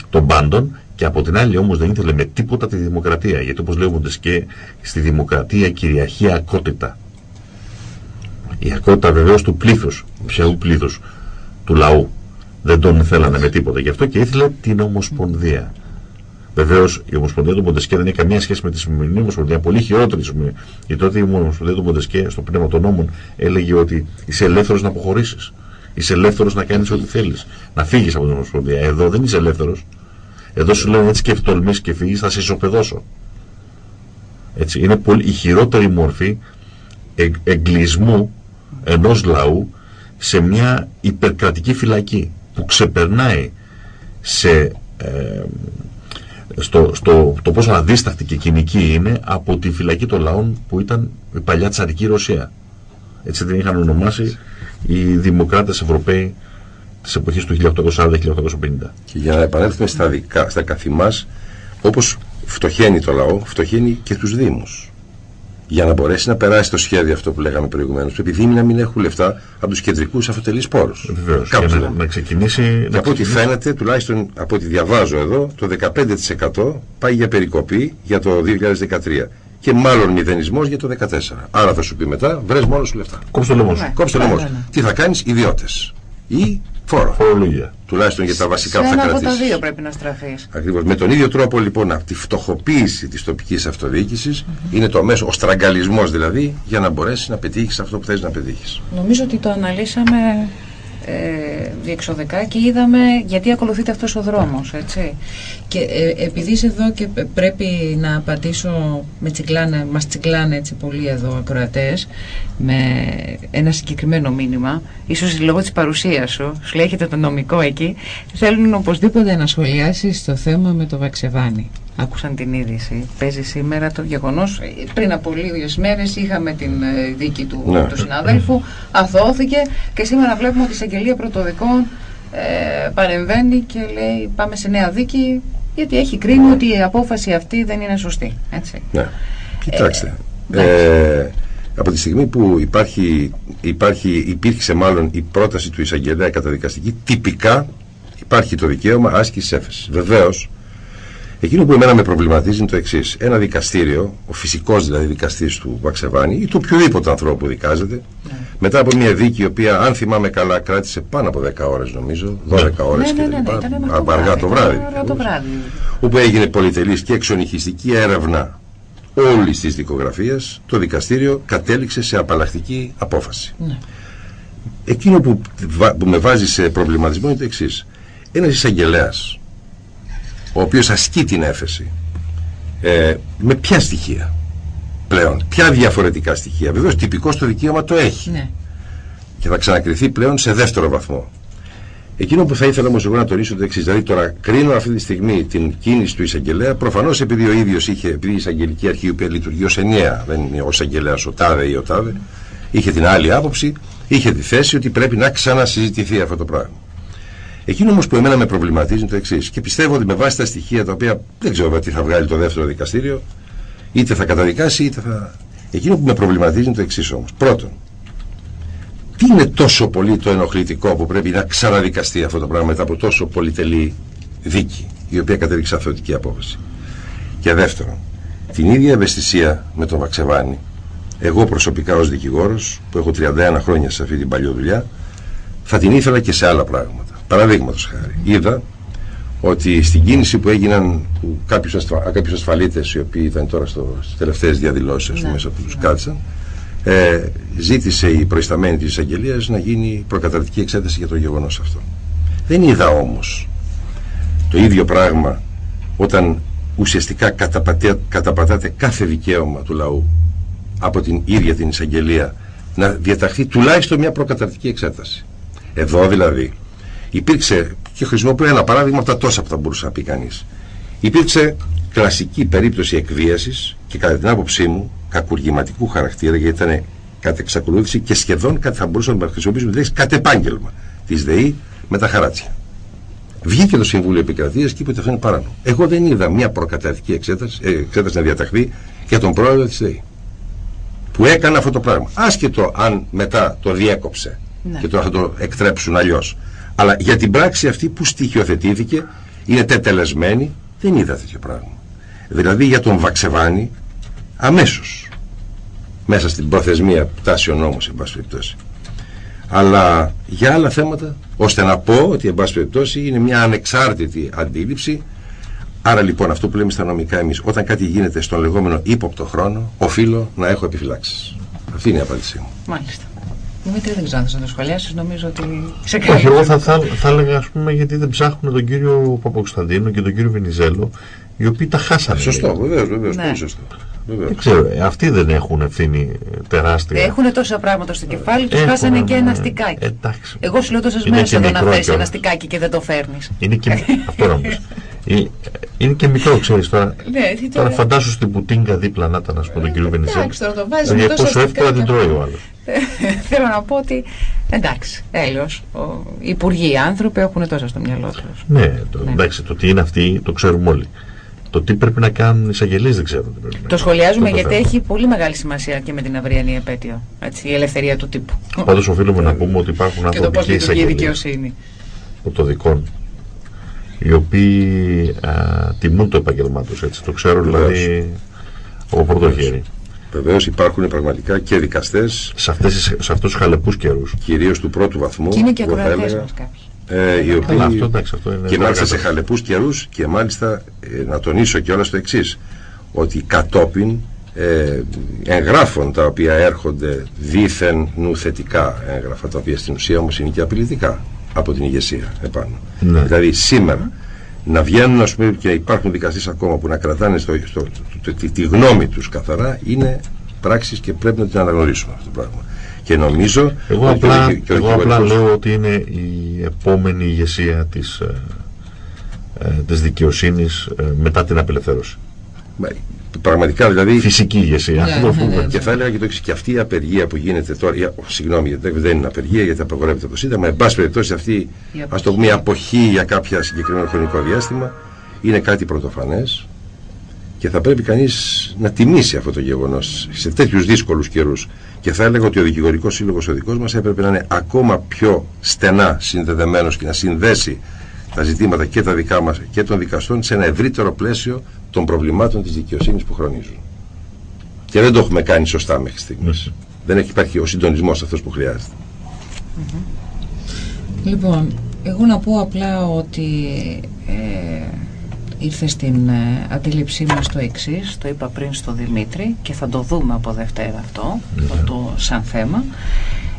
των πάντων και από την άλλη όμως δεν ήθελε με τίποτα τη δημοκρατία γιατί όπως λέγονται και στη δημοκρατία κυριαρχεί ακότητα. Η ακότητα βεβαίως του πλήθους ποιαού πλήθους του λαού. Δεν τον θέλανε με τίποτα. Γι' αυτό και ήθελε την Ομοσπονδία. Βεβαίως η Ομοσπονδία του Μοντεσκέ δεν έχει καμία σχέση με τη σημερινή Ομοσπονδία, πολύ χειρότερη. Γιατί τότε η Ομοσπονδία του Μοντεσκέ στο πνεύμα των νόμων έλεγε ότι είσαι ελεύθερος να αποχωρήσεις. Είσαι ελεύθερος να κάνεις ό,τι θέλεις. Να φύγεις από την Ομοσπονδία. Εδώ δεν είσαι ελεύθερος. Εδώ σου λένε έτσι και τολμήσεις και φύγεις, θα σε ισοπεδώσω. Έτσι, είναι πολύ, η χειρότερη μορφή εγ, εγκλισμού ενός λαού σε μια υπερκρατική φυλακή που ξεπερνάει σε, ε, στο, στο το πόσο αδίσταχτη και κοινική είναι από τη φυλακή των λαών που ήταν η παλιά τσαρική Ρωσία. Έτσι την είχαν ονομάσει οι δημοκράτες Ευρωπαίοι της εποχής του 1840-1850. Και για να επανέλθουμε στα, δικά, στα καθημάς, όπως φτωχαίνει το λαό, φτωχαίνει και τους Δήμους. Για να μπορέσει να περάσει το σχέδιο αυτό που λέγαμε προηγουμένως, πρέπει οι Δήμοι να μην έχουν λεφτά από τους κεντρικούς αυτοτελείς πόρου. Βεβαίως. Για να, να, ξεκινήσει. Και από ό,τι φαίνεται, τουλάχιστον από ό,τι διαβάζω εδώ, το 15% πάει για περικοπή για το 2013 και μάλλον μηδενισμός για το 14. Άρα θα σου πει μετά, βρες μόνος σου λεφτά. Κόψε το λαιμό σου. Ναι. Κόψε το λαιμό σου. Ναι, ναι, Τι θα κάνεις, ιδιώτες. Ή φόρο. Φορολογία. Τουλάχιστον για τα βασικά που θα κρατήσει. από τα δύο πρέπει να στραφείς. Ακριβώς. Με τον ίδιο τρόπο λοιπόν από τη φτωχοποίηση της τοπικής αυτοδιοίκησης mm -hmm. είναι το μέσο, ο στραγγαλισμός δηλαδή, για να μπορέσεις να πετύχεις αυτό που θες να πετύχεις. Νομίζω ότι το αναλύσαμε ε, διεξοδικά και είδαμε γιατί ακολουθείται αυτός ο δρόμος, έτσι. Και ε, επειδή είσαι εδώ και πρέπει να απαντήσω, με τσικλάνε, μας τσικλάνε έτσι πολύ εδώ ακροατές, με ένα συγκεκριμένο μήνυμα, ίσως λόγω της παρουσίας σου, σου λέει το νομικό εκεί, θέλουν οπωσδήποτε να σχολιάσεις το θέμα με το Βαξεβάνι άκουσαν την είδηση. Παίζει σήμερα το γεγονός. Πριν από λίγες μέρες είχαμε την ε, δίκη του, ναι. του συναδέλφου, αθώθηκε και σήμερα βλέπουμε ότι η εισαγγελία πρωτοδικών ε, παρεμβαίνει και λέει πάμε σε νέα δίκη γιατί έχει κρίνει ότι η απόφαση αυτή δεν είναι σωστή. Έτσι. Ναι. Κοιτάξτε. Ε, ε, από τη στιγμή που υπάρχει, υπάρχει, υπήρξε μάλλον η πρόταση του εισαγγελέα καταδικαστική, τυπικά υπάρχει το δικαίωμα άσκησης έφεσης. Βεβαίως, Εκείνο που εμένα με προβληματίζει είναι το εξής. Ένα δικαστήριο, ο φυσικός δηλαδή δικαστής του Βαξεβάνη ή του οποιοδήποτε ανθρώπου δικάζεται, ναι. Μετά από μια δίκη η οποία, αν θυμάμαι καλά, κράτησε πάνω από 10 ώρες νομίζω, 12 ώρες Ναι, ναι, ναι, ναι, κτλ. ήταν Α- αργά το βράδυ. Αργά το βράδυ. όπου έγινε πολυτελής και εξονυχιστική έρευνα όλης της δικογραφίας, το δικαστήριο κατέληξε σε απαλλακτική απόφαση. Ναι. Εκείνο που, βα- που με βάζει σε προβληματισμό είναι το εξής. Ένας εισαγγελέας, ο οποίος ασκεί την έφεση, ε, με ποια στοιχεία πλέον, ποια διαφορετικά στοιχεία. Βεβαίως τυπικό το δικαίωμα το έχει Ναι. και θα ξανακριθεί πλέον σε δεύτερο βαθμό. Εκείνο που θα ήθελα όμως εγώ να τονίσω το εξής. Δηλαδή, τώρα κρίνω αυτή τη στιγμή την κίνηση του εισαγγελέα προφανώς επειδή ο ίδιος είχε, επειδή η εισαγγελική αρχή η οποία λειτουργεί ως ενιαία, δεν είναι ως εισαγγελέας ο τάδε ή ο τάδε, είχε την άλλη άποψη, είχε τη θέση ότι πρέπει να ξανασυζητηθεί αυτό το πράγμα. Εκείνο όμως που εμένα με προβληματίζει είναι το εξής. Και πιστεύω ότι με βάση τα στοιχεία τα οποία δεν ξέρω βέβαια τι θα βγάλει το δεύτερο δικαστήριο, είτε θα καταδικάσει είτε θα. Εκείνο που με προβληματίζει είναι το εξής όμως. Πρώτον, τι είναι τόσο πολύ το ενοχλητικό που πρέπει να ξαναδικαστεί αυτό το πράγμα μετά από τόσο πολυτελή δίκη, η οποία κατέληξε αθεωτική απόφαση; Και δεύτερον, την ίδια ευαισθησία με τον Βαξεβάνη, εγώ προσωπικά ως δικηγόρος, που έχω 31 χρόνια σε αυτή την παλιό δουλειά, θα την ήθελα και σε άλλα πράγματα. Παραδείγματος χάρη, είδα ότι στην κίνηση που έγιναν που κάποιους, ασφα... κάποιους ασφαλίτες οι οποίοι ήταν τώρα στο, στις τελευταίες διαδηλώσεις ας πούμε, μέσα που τους κάτσαν ε, ζήτησε η προϊσταμένη της εισαγγελίας να γίνει προκαταρτική εξέταση για το γεγονός αυτό. Δεν είδα όμως το ίδιο πράγμα όταν ουσιαστικά καταπατέ, καταπατάτε κάθε δικαίωμα του λαού από την ίδια την εισαγγελία να διαταχθεί τουλάχιστον μια προκαταρτική εξέταση. Εδώ δηλαδή υπήρξε, και χρησιμοποιώ ένα παράδειγμα από τα τόσα που θα μπορούσε να πει κανείς. Υπήρξε κλασική περίπτωση εκβίασης και κατά την άποψή μου κακουργηματικού χαρακτήρα, γιατί ήταν κατ' εξακολούθηση και σχεδόν κάτι θα μπορούσαμε να χρησιμοποιήσουμε τη λέξη κατ' επάγγελμα της ΔΕΗ με τα χαράτσια. Βγήκε το Συμβούλιο Επικρατείας και είπε ότι αυτό είναι παράνομο. Εγώ δεν είδα μια προκαταρκτική εξέταση, ε, εξέταση να διαταχθεί για τον πρόεδρο της ΔΕΗ. Που έκανε αυτό το πράγμα. Άσχετο αν μετά το διέκοψε Ναι. και τώρα θα το εκτρέψουν αλλιώς. Αλλά για την πράξη αυτή που στοιχειοθετήθηκε, είναι τετελεσμένη, δεν είδα τέτοιο πράγμα. Δηλαδή για τον Βαξεβάνη, αμέσως. Μέσα στην προθεσμία που τάσει ο νόμος, εν πάση περιπτώσει. Αλλά για άλλα θέματα, ώστε να πω ότι, εν πάση περιπτώσει, είναι μια ανεξάρτητη αντίληψη. Άρα λοιπόν, αυτό που λέμε στα νομικά εμείς, όταν κάτι γίνεται στον λεγόμενο ύποπτο χρόνο, οφείλω να έχω επιφυλάξεις. Αυτή είναι η απάντησή μου. Μάλιστα. Δημήτρη, δεν ξέρω αν θα το σχολιάσεις. Νομίζω ότι σε Όχι, εγώ θα, θα, θα έλεγα ας πούμε γιατί δεν ψάχνουν τον κύριο Παπακοσταντίνο και τον κύριο Βενιζέλο οι οποίοι τα χάσανε. Σωστό, λίγο. βεβαίως, βεβαίως. Ναι. Πολύ σωστό. Βεβαίως. Δεν ξέρω, ε, αυτοί δεν έχουν ευθύνη ε, τεράστια. Έχουν τόσα πράγματα στο κεφάλι τους, Έχουν, χάσανε και ε, ένα στικάκι. Εντάξει. Εγώ σου λέω τόσες Είναι μέρες και εδώ να μικρό φέρεις ένα κιόλας. στικάκι και δεν το φέρνεις. Είναι και, αυτό να μου πεις. Ε, Είναι και μικρό, ξέρεις τώρα. Ναι, τι Τώρα τώρα. φαντάσου στην πουτίνκα δίπλα να ήταν, ας πούμε, τον κύριο Βενιζέλο. Εντάξει, τώρα το βάζει με Δηλαδή, τόσα πόσο εύκολα την στικάκια. τρώει ο άλλος. Θέλω να πω ότι εντάξει, έλεος. Οι υπουργοί οι άνθρωποι έχουν τόσα στο μυαλό τους. Ναι, το, Ναι. εντάξει, το τι είναι αυτοί το ξέρουμε όλοι. Το τι πρέπει να κάνουν οι εισαγγελίες δεν ξέρουν. τι πρέπει να Το κάνουν. σχολιάζουμε Αυτό το γιατί θέμα. έχει πολύ μεγάλη σημασία και με την αυριανή επέτειο. Έτσι, η ελευθερία του τύπου. Πάντως οφείλουμε να πούμε ότι υπάρχουν και το πώς άνθρωποι και λειτουργεί η εισαγγελίες δικαιοσύνη. πρωτοδικών οι οποίοι α, τιμούν το επάγγελμά τους έτσι. Το ξέρω δηλαδή από πρώτο χέρι. Βεβαίως υπάρχουν πραγματικά και δικαστές, Σε, αυτές, τις- σε αυτούς τους χαλεπούς καιρούς. κυρίως του πρώτου βαθμού, Και είναι και εγώ θα ακροατές έλεγα, μας κάποιοι. ε, οι Καλά, αυτό οποίοι εντάξει, αυτό είναι και μάλιστα σε παρακάτω. χαλεπούς καιρούς και μάλιστα ε, να τονίσω και όλα το εξής ότι κατόπιν ε, εγγράφων τα οποία έρχονται δήθεν νουθετικά έγγραφα τα οποία στην ουσία όμως είναι και απειλητικά από την ηγεσία επάνω. Ναι. Δηλαδή σήμερα να βγαίνουν ας πούμε, και υπάρχουν δικαστές ακόμα που να κρατάνε στο, στο, το- τη, τη γνώμη τους καθαρά είναι πράξεις και πρέπει να την αναγνωρίσουμε αυτό το πράγμα. Και νομίζω Εγώ ότι απλά, και ο- και ο εγώ απλά δικηγορικός- λέω ότι είναι η επόμενη ηγεσία της, ε, ε, της δικαιοσύνης ε, μετά την απελευθέρωση. Μα, Πραγματικά δηλαδή Φυσική ηγεσία. Ναι, Αυτό ναι, πούμε. ναι. Και θα έλεγα και το εξή. Και αυτή η απεργία που γίνεται τώρα. ή, ο, Συγγνώμη, γιατί δεν είναι απεργία, γιατί απαγορεύεται από το Σύνταγμα. Εν πάση περιπτώσει, αυτή Η ας το πούμε, η αποχή για κάποια συγκεκριμένο χρονικό διάστημα είναι κάτι πρωτοφανές και θα πρέπει κανείς να τιμήσει αυτό το γεγονός σε τέτοιους δύσκολους καιρούς. Και θα έλεγα ότι ο δικηγορικός σύλλογος ο δικός μας έπρεπε να είναι ακόμα πιο στενά συνδεδεμένος και να συνδέσει τα ζητήματα και τα δικά μας και των δικαστών σε ένα ευρύτερο πλαίσιο των προβλημάτων της δικαιοσύνης που χρονίζουν. Και δεν το έχουμε κάνει σωστά μέχρι στιγμής. Δεν έχει υπάρχει ο συντονισμός αυτός που χρειάζεται. Λοιπόν, εγώ να πω απλά ότι ε, ήρθε στην ε, αντίληψή μας το εξής, το είπα πριν στο Δημήτρη και θα το δούμε από Δευτέρα αυτό, το, σαν θέμα,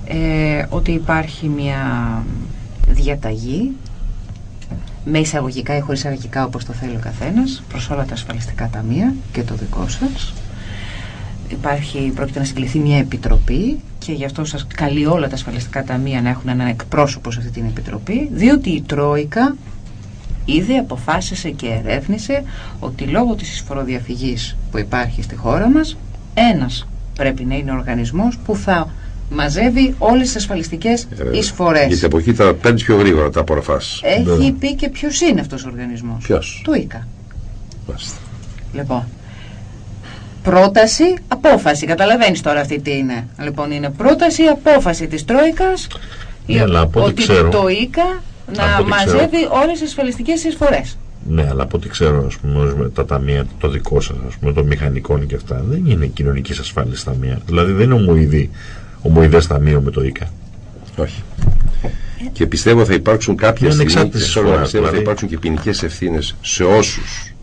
ε, ότι υπάρχει μια διαταγή με εισαγωγικά ή χωρίς εισαγωγικά όπως το θέλει ο καθένας προς όλα τα ασφαλιστικά ταμεία και το δικό σας. Υπάρχει, πρόκειται να συγκληθεί μια επιτροπή και γι' αυτό σας καλεί όλα τα ασφαλιστικά ταμεία να έχουν έναν εκπρόσωπο σε αυτή την επιτροπή διότι η Τρόικα ήδη αποφάσισε και ερεύνησε ότι λόγω της εισφοροδιαφυγής που υπάρχει στη χώρα μας ένας πρέπει να είναι ο οργανισμός που θα μαζεύει όλες τις ασφαλιστικές Ε, εισφορές. Γιατί από εκεί θα παίρνεις πιο γρήγορα τα απορροφάς. Έχει πει και ποιος είναι αυτός ο οργανισμός. Ποιος; Το ΙΚΑ. Μάλιστα. Λοιπόν, πρόταση, απόφαση. Καταλαβαίνεις τώρα αυτή τι είναι. Λοιπόν, είναι πρόταση, απόφαση της Τρόικας Ναι, αλλά από ό,τι ότι ξέρω- το ΙΚΑ να από ό,τι μαζεύει όλες τις ασφαλιστικές εισφορές. Ναι, αλλά από ό,τι ξέρω, ας πούμε, με τα ταμεία, το δικό σας, ας πούμε, των μηχανικών και αυτά, δεν είναι κοινωνικής ασφάλισης ταμεία. Δηλαδή δεν είναι ομοειδή, ομοειδέ ταμείο με το ΙΚΑ. Όχι. Και πιστεύω θα υπάρξουν κάποια Είναι στιγμή. ανεξάρτητες και θέλω να χώρες, πιστεύω θα δηλαδή. υπάρξουν και ποινικές ευθύνες σε όσους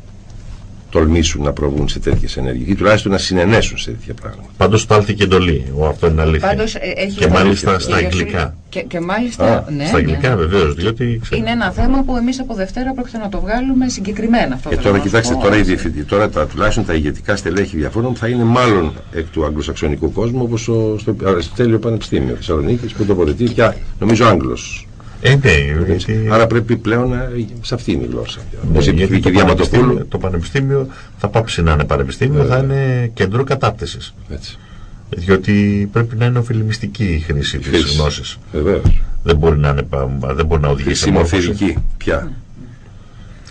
τολμήσουν να προβούν σε τέτοιες ενέργειες ή τουλάχιστον να συνενέσουν σε τέτοια πράγματα. Πάντως στάλθηκε εντολή. Ο, αυτό είναι αλήθεια. Πάντως, ε, έχει και το- μάλιστα και στα για- αγγλικά. Και, και μάλιστα, Α, ναι, στα ναι. αγγλικά βεβαίως, διότι ξέρω, Είναι ένα θέμα που εμείς από Δευτέρα πρόκειται να το βγάλουμε συγκεκριμένα. Αυτό Και θέλω τώρα να σου κοιτάξτε, πω. τώρα οι διευθυντοί, τώρα τα, τουλάχιστον τα ηγετικά στελέχη διαφόρων θα είναι μάλλον εκ του αγγλοσαξονικού κόσμου όπως στο Αριστοτέλειο Πανεπιστήμιο Θεσσαλονίκης που τοποθετεί πια νομίζω Άγγλος. Ε, ναι, γιατί, Άρα πρέπει πλέον να, σε αυτή είναι η γλώσσα. ναι, Όπως είπε γιατί και η το, Διαματοπούλου. πανεπιστήμιο, το πανεπιστήμιο θα πάψει να είναι πανεπιστήμιο, θα είναι κέντρο κατάρτισης. Έτσι. Διότι πρέπει να είναι οφειλημιστική η χρήση της Χρήση. γνώσης. Βεβαίως. Δεν μπορεί να, είναι, πα- δεν μπορεί να οδηγήσει σε μόρφωση. Χρησιμοθερική πια.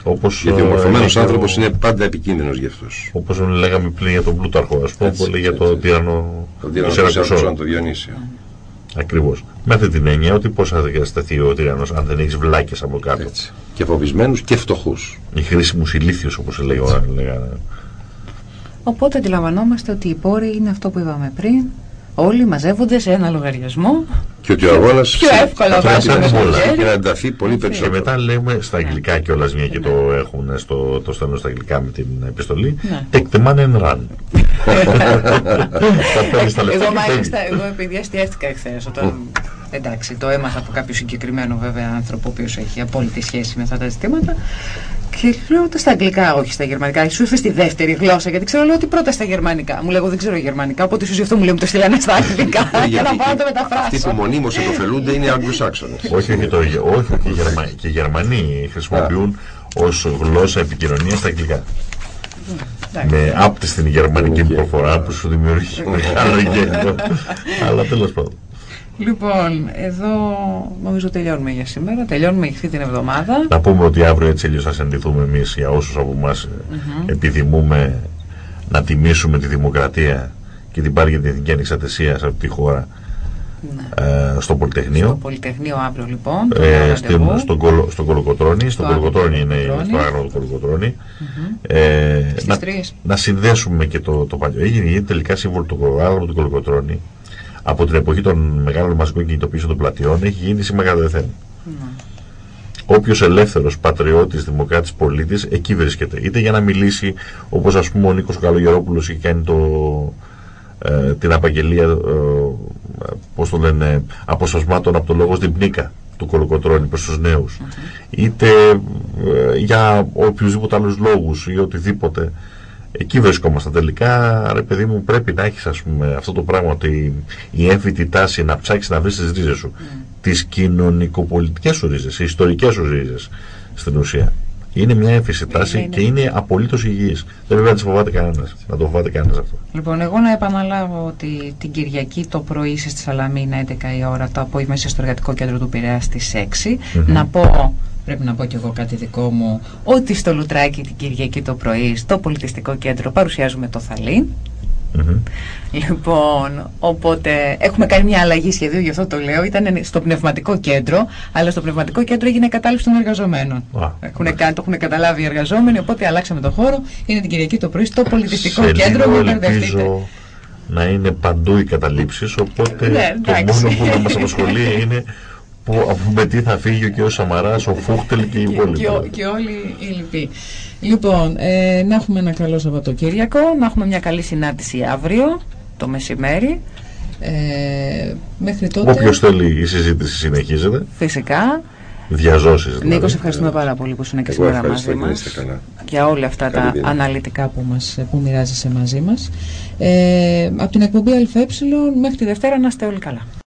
Όπως, Γιατί ο ε, μορφωμένος έλεγε άνθρωπος ο- είναι πάντα επικίνδυνος για αυτούς. Όπως λέγαμε πριν για τον Πλούταρχο, ας πούμε, Έτσι, που λέγε έτσι, το έτσι. τύρανο Τον του τύρανο του Σιρακουσών. Σιρακουσών, το Διονύσιο. Ακριβώς. Με αυτή την έννοια ότι πώς θα διασταθεί ο τύρανος αν δεν έχεις βλάκες από κάτω. Έτσι. Και φοβισμένους και φτωχούς. Οι χρήσιμους ηλίθιους όπως λέγανε. λέγανε. Οπότε αντιλαμβανόμαστε ότι οι πόροι είναι αυτό που είπαμε πριν. Όλοι μαζεύονται σε ένα λογαριασμό. Και ότι ο αγώνας πιο εύκολα θα βάζουμε πρέπει το να χέρι. και να ενταθεί πολύ Και περισσότερο. μετά λέμε στα αγγλικά κιόλας μια και το έχουν στο, το στέλνω στα αγγλικά με την επιστολή. Ναι. Take the money and run. Θα παίρνεις τα λεφτά Εγώ και φεύγεις. μάλιστα, εγώ επειδή αστιάστηκα εχθέ όταν. Εντάξει, το έμαθα από κάποιο συγκεκριμένο βέβαια άνθρωπο ο οποίος έχει απόλυτη σχέση με αυτά τα ζητήματα. Και λέω τα στα αγγλικά, όχι στα γερμανικά. Σου ήρθε στη δεύτερη γλώσσα, γιατί ξέρω λέω ότι πρώτα στα γερμανικά. Μου λέγω δεν ξέρω γερμανικά, οπότε ίσω γι' αυτό μου λέει μου το στείλανε στα αγγλικά. Ε, για να γιατί πάω να το Αυτοί που μεταφράσω. μονίμως επωφελούνται είναι οι Αγγλοσάξονες. όχι, όχι, το, όχι, όχι, και οι Γερμα- και οι Γερμανοί χρησιμοποιούν ως γλώσσα επικοινωνίας στα αγγλικά. Εντάξει. με άπτη στην γερμανική Γερμανική. προφορά που σου δημιουργεί μεγάλο γέλιο. Αλλά τέλος πάντων. Λοιπόν, εδώ νομίζω τελειώνουμε για σήμερα. Τελειώνουμε για αυτή την εβδομάδα. Να πούμε ότι αύριο έτσι αλλιώς θα συναντηθούμε εμείς για όσους από εμάς ε, επιθυμούμε να τιμήσουμε τη δημοκρατία και την πάρει για την εθνική ανεξαρτησία σε αυτή τη χώρα Ναι. ε, στο Στο Πολυτεχνείο. Πολυτεχνείο αύριο λοιπόν. το Ε, νέο στην, ραντεβού. στον, κολο, στον Κολοκοτρώνη, στον Στο Κολοκοτρώνη είναι Κολοκοτρώνη. στο άγνωστο Κολοκοτρώνη. Ε, Στις να, τρεις. να συνδέσουμε και το, το παλιό. Έγινε, έγινε τελικά σύμβολο το άγνωστο του Κολοκοτρώνη. Από την εποχή των μεγάλων μαζικών κινητοποιήσεων των πλατιών έχει γίνει σήμερα δεθέν. Ναι. Όποιος ελεύθερος πατριώτης, δημοκράτης, πολίτης, εκεί βρίσκεται. Είτε για να μιλήσει, όπως ας πούμε ο Νίκος Καλογερόπουλος έχει κάνει το, ε, την απαγγελία, ε, πώς το λένε, αποσπασμάτων από το λόγο στην πνίκα του Κολοκοτρώνη προς τους νέους. Είτε ε, για οποιουσδήποτε άλλους λόγους ή οτιδήποτε. Εκεί βρισκόμαστε τελικά, ρε παιδί μου, πρέπει να έχεις ας πούμε αυτό το πράγμα ότι η έμφυτη τάση να ψάξεις να βρεις τις ρίζες σου. Τις κοινωνικοπολιτικές σου ρίζες, οι ιστορικές σου ρίζες στην ουσία. Είναι μια έμφυση τάση είναι. και είναι απολύτως υγιής. Δεν πρέπει να τις φοβάται κανένας. Να το φοβάται κανένας αυτό. Λοιπόν, εγώ να επαναλάβω ότι την Κυριακή το πρωί είσαι στη Σαλαμίνα 11 η ώρα, το απόγευμα είσαι στο εργατικό κέντρο του Πειραιά στις 6. Να πω, πρέπει να πω κι εγώ κάτι δικό μου, ότι στο Λουτράκι την Κυριακή το πρωί, στο πολιτιστικό κέντρο, παρουσιάζουμε το Θαλήν. Μμμ. Λοιπόν, οπότε έχουμε κάνει μια αλλαγή σχεδίου, γι' αυτό το λέω. Ήταν στο πνευματικό κέντρο, αλλά στο πνευματικό κέντρο έγινε κατάληψη των εργαζομένων. Α, Έχουν, κάνει- το έχουν καταλάβει οι εργαζόμενοι, οπότε αλλάξαμε το χώρο. Είναι την Κυριακή το πρωί στο πολιτιστικό Σε κέντρο. λίγο Μην μπερδευτείτε. ελπίζω να είναι παντού οι καταλήψεις, οπότε Ναι, το εντάξει. μόνο που να μας απασχολεί είναι που, από με τι θα φύγει ο κ. Σαμαράς, ο Φούχτελ και οι και, υπόλοιποι. και, ό- και όλοι οι λοιποί. Λοιπόν, ε, να έχουμε ένα καλό Σαββατοκύριακο, να έχουμε μια καλή συνάντηση αύριο το μεσημέρι. Ε, μέχρι τότε, Όποιος θέλει η συζήτηση συνεχίζεται, φυσικά. διαζώσεις δηλαδή. Νίκος, σε ευχαριστούμε πάρα πολύ που ήσουν και Εγώ σήμερα ευχαριστώ μαζί και να μας είστε καλά. για όλα αυτά Καλή τα δύναμη. αναλυτικά που, μας, που μοιράζεσαι μαζί μας. Ε, από την εκπομπή ΑΕ μέχρι τη Δευτέρα να είστε όλοι καλά.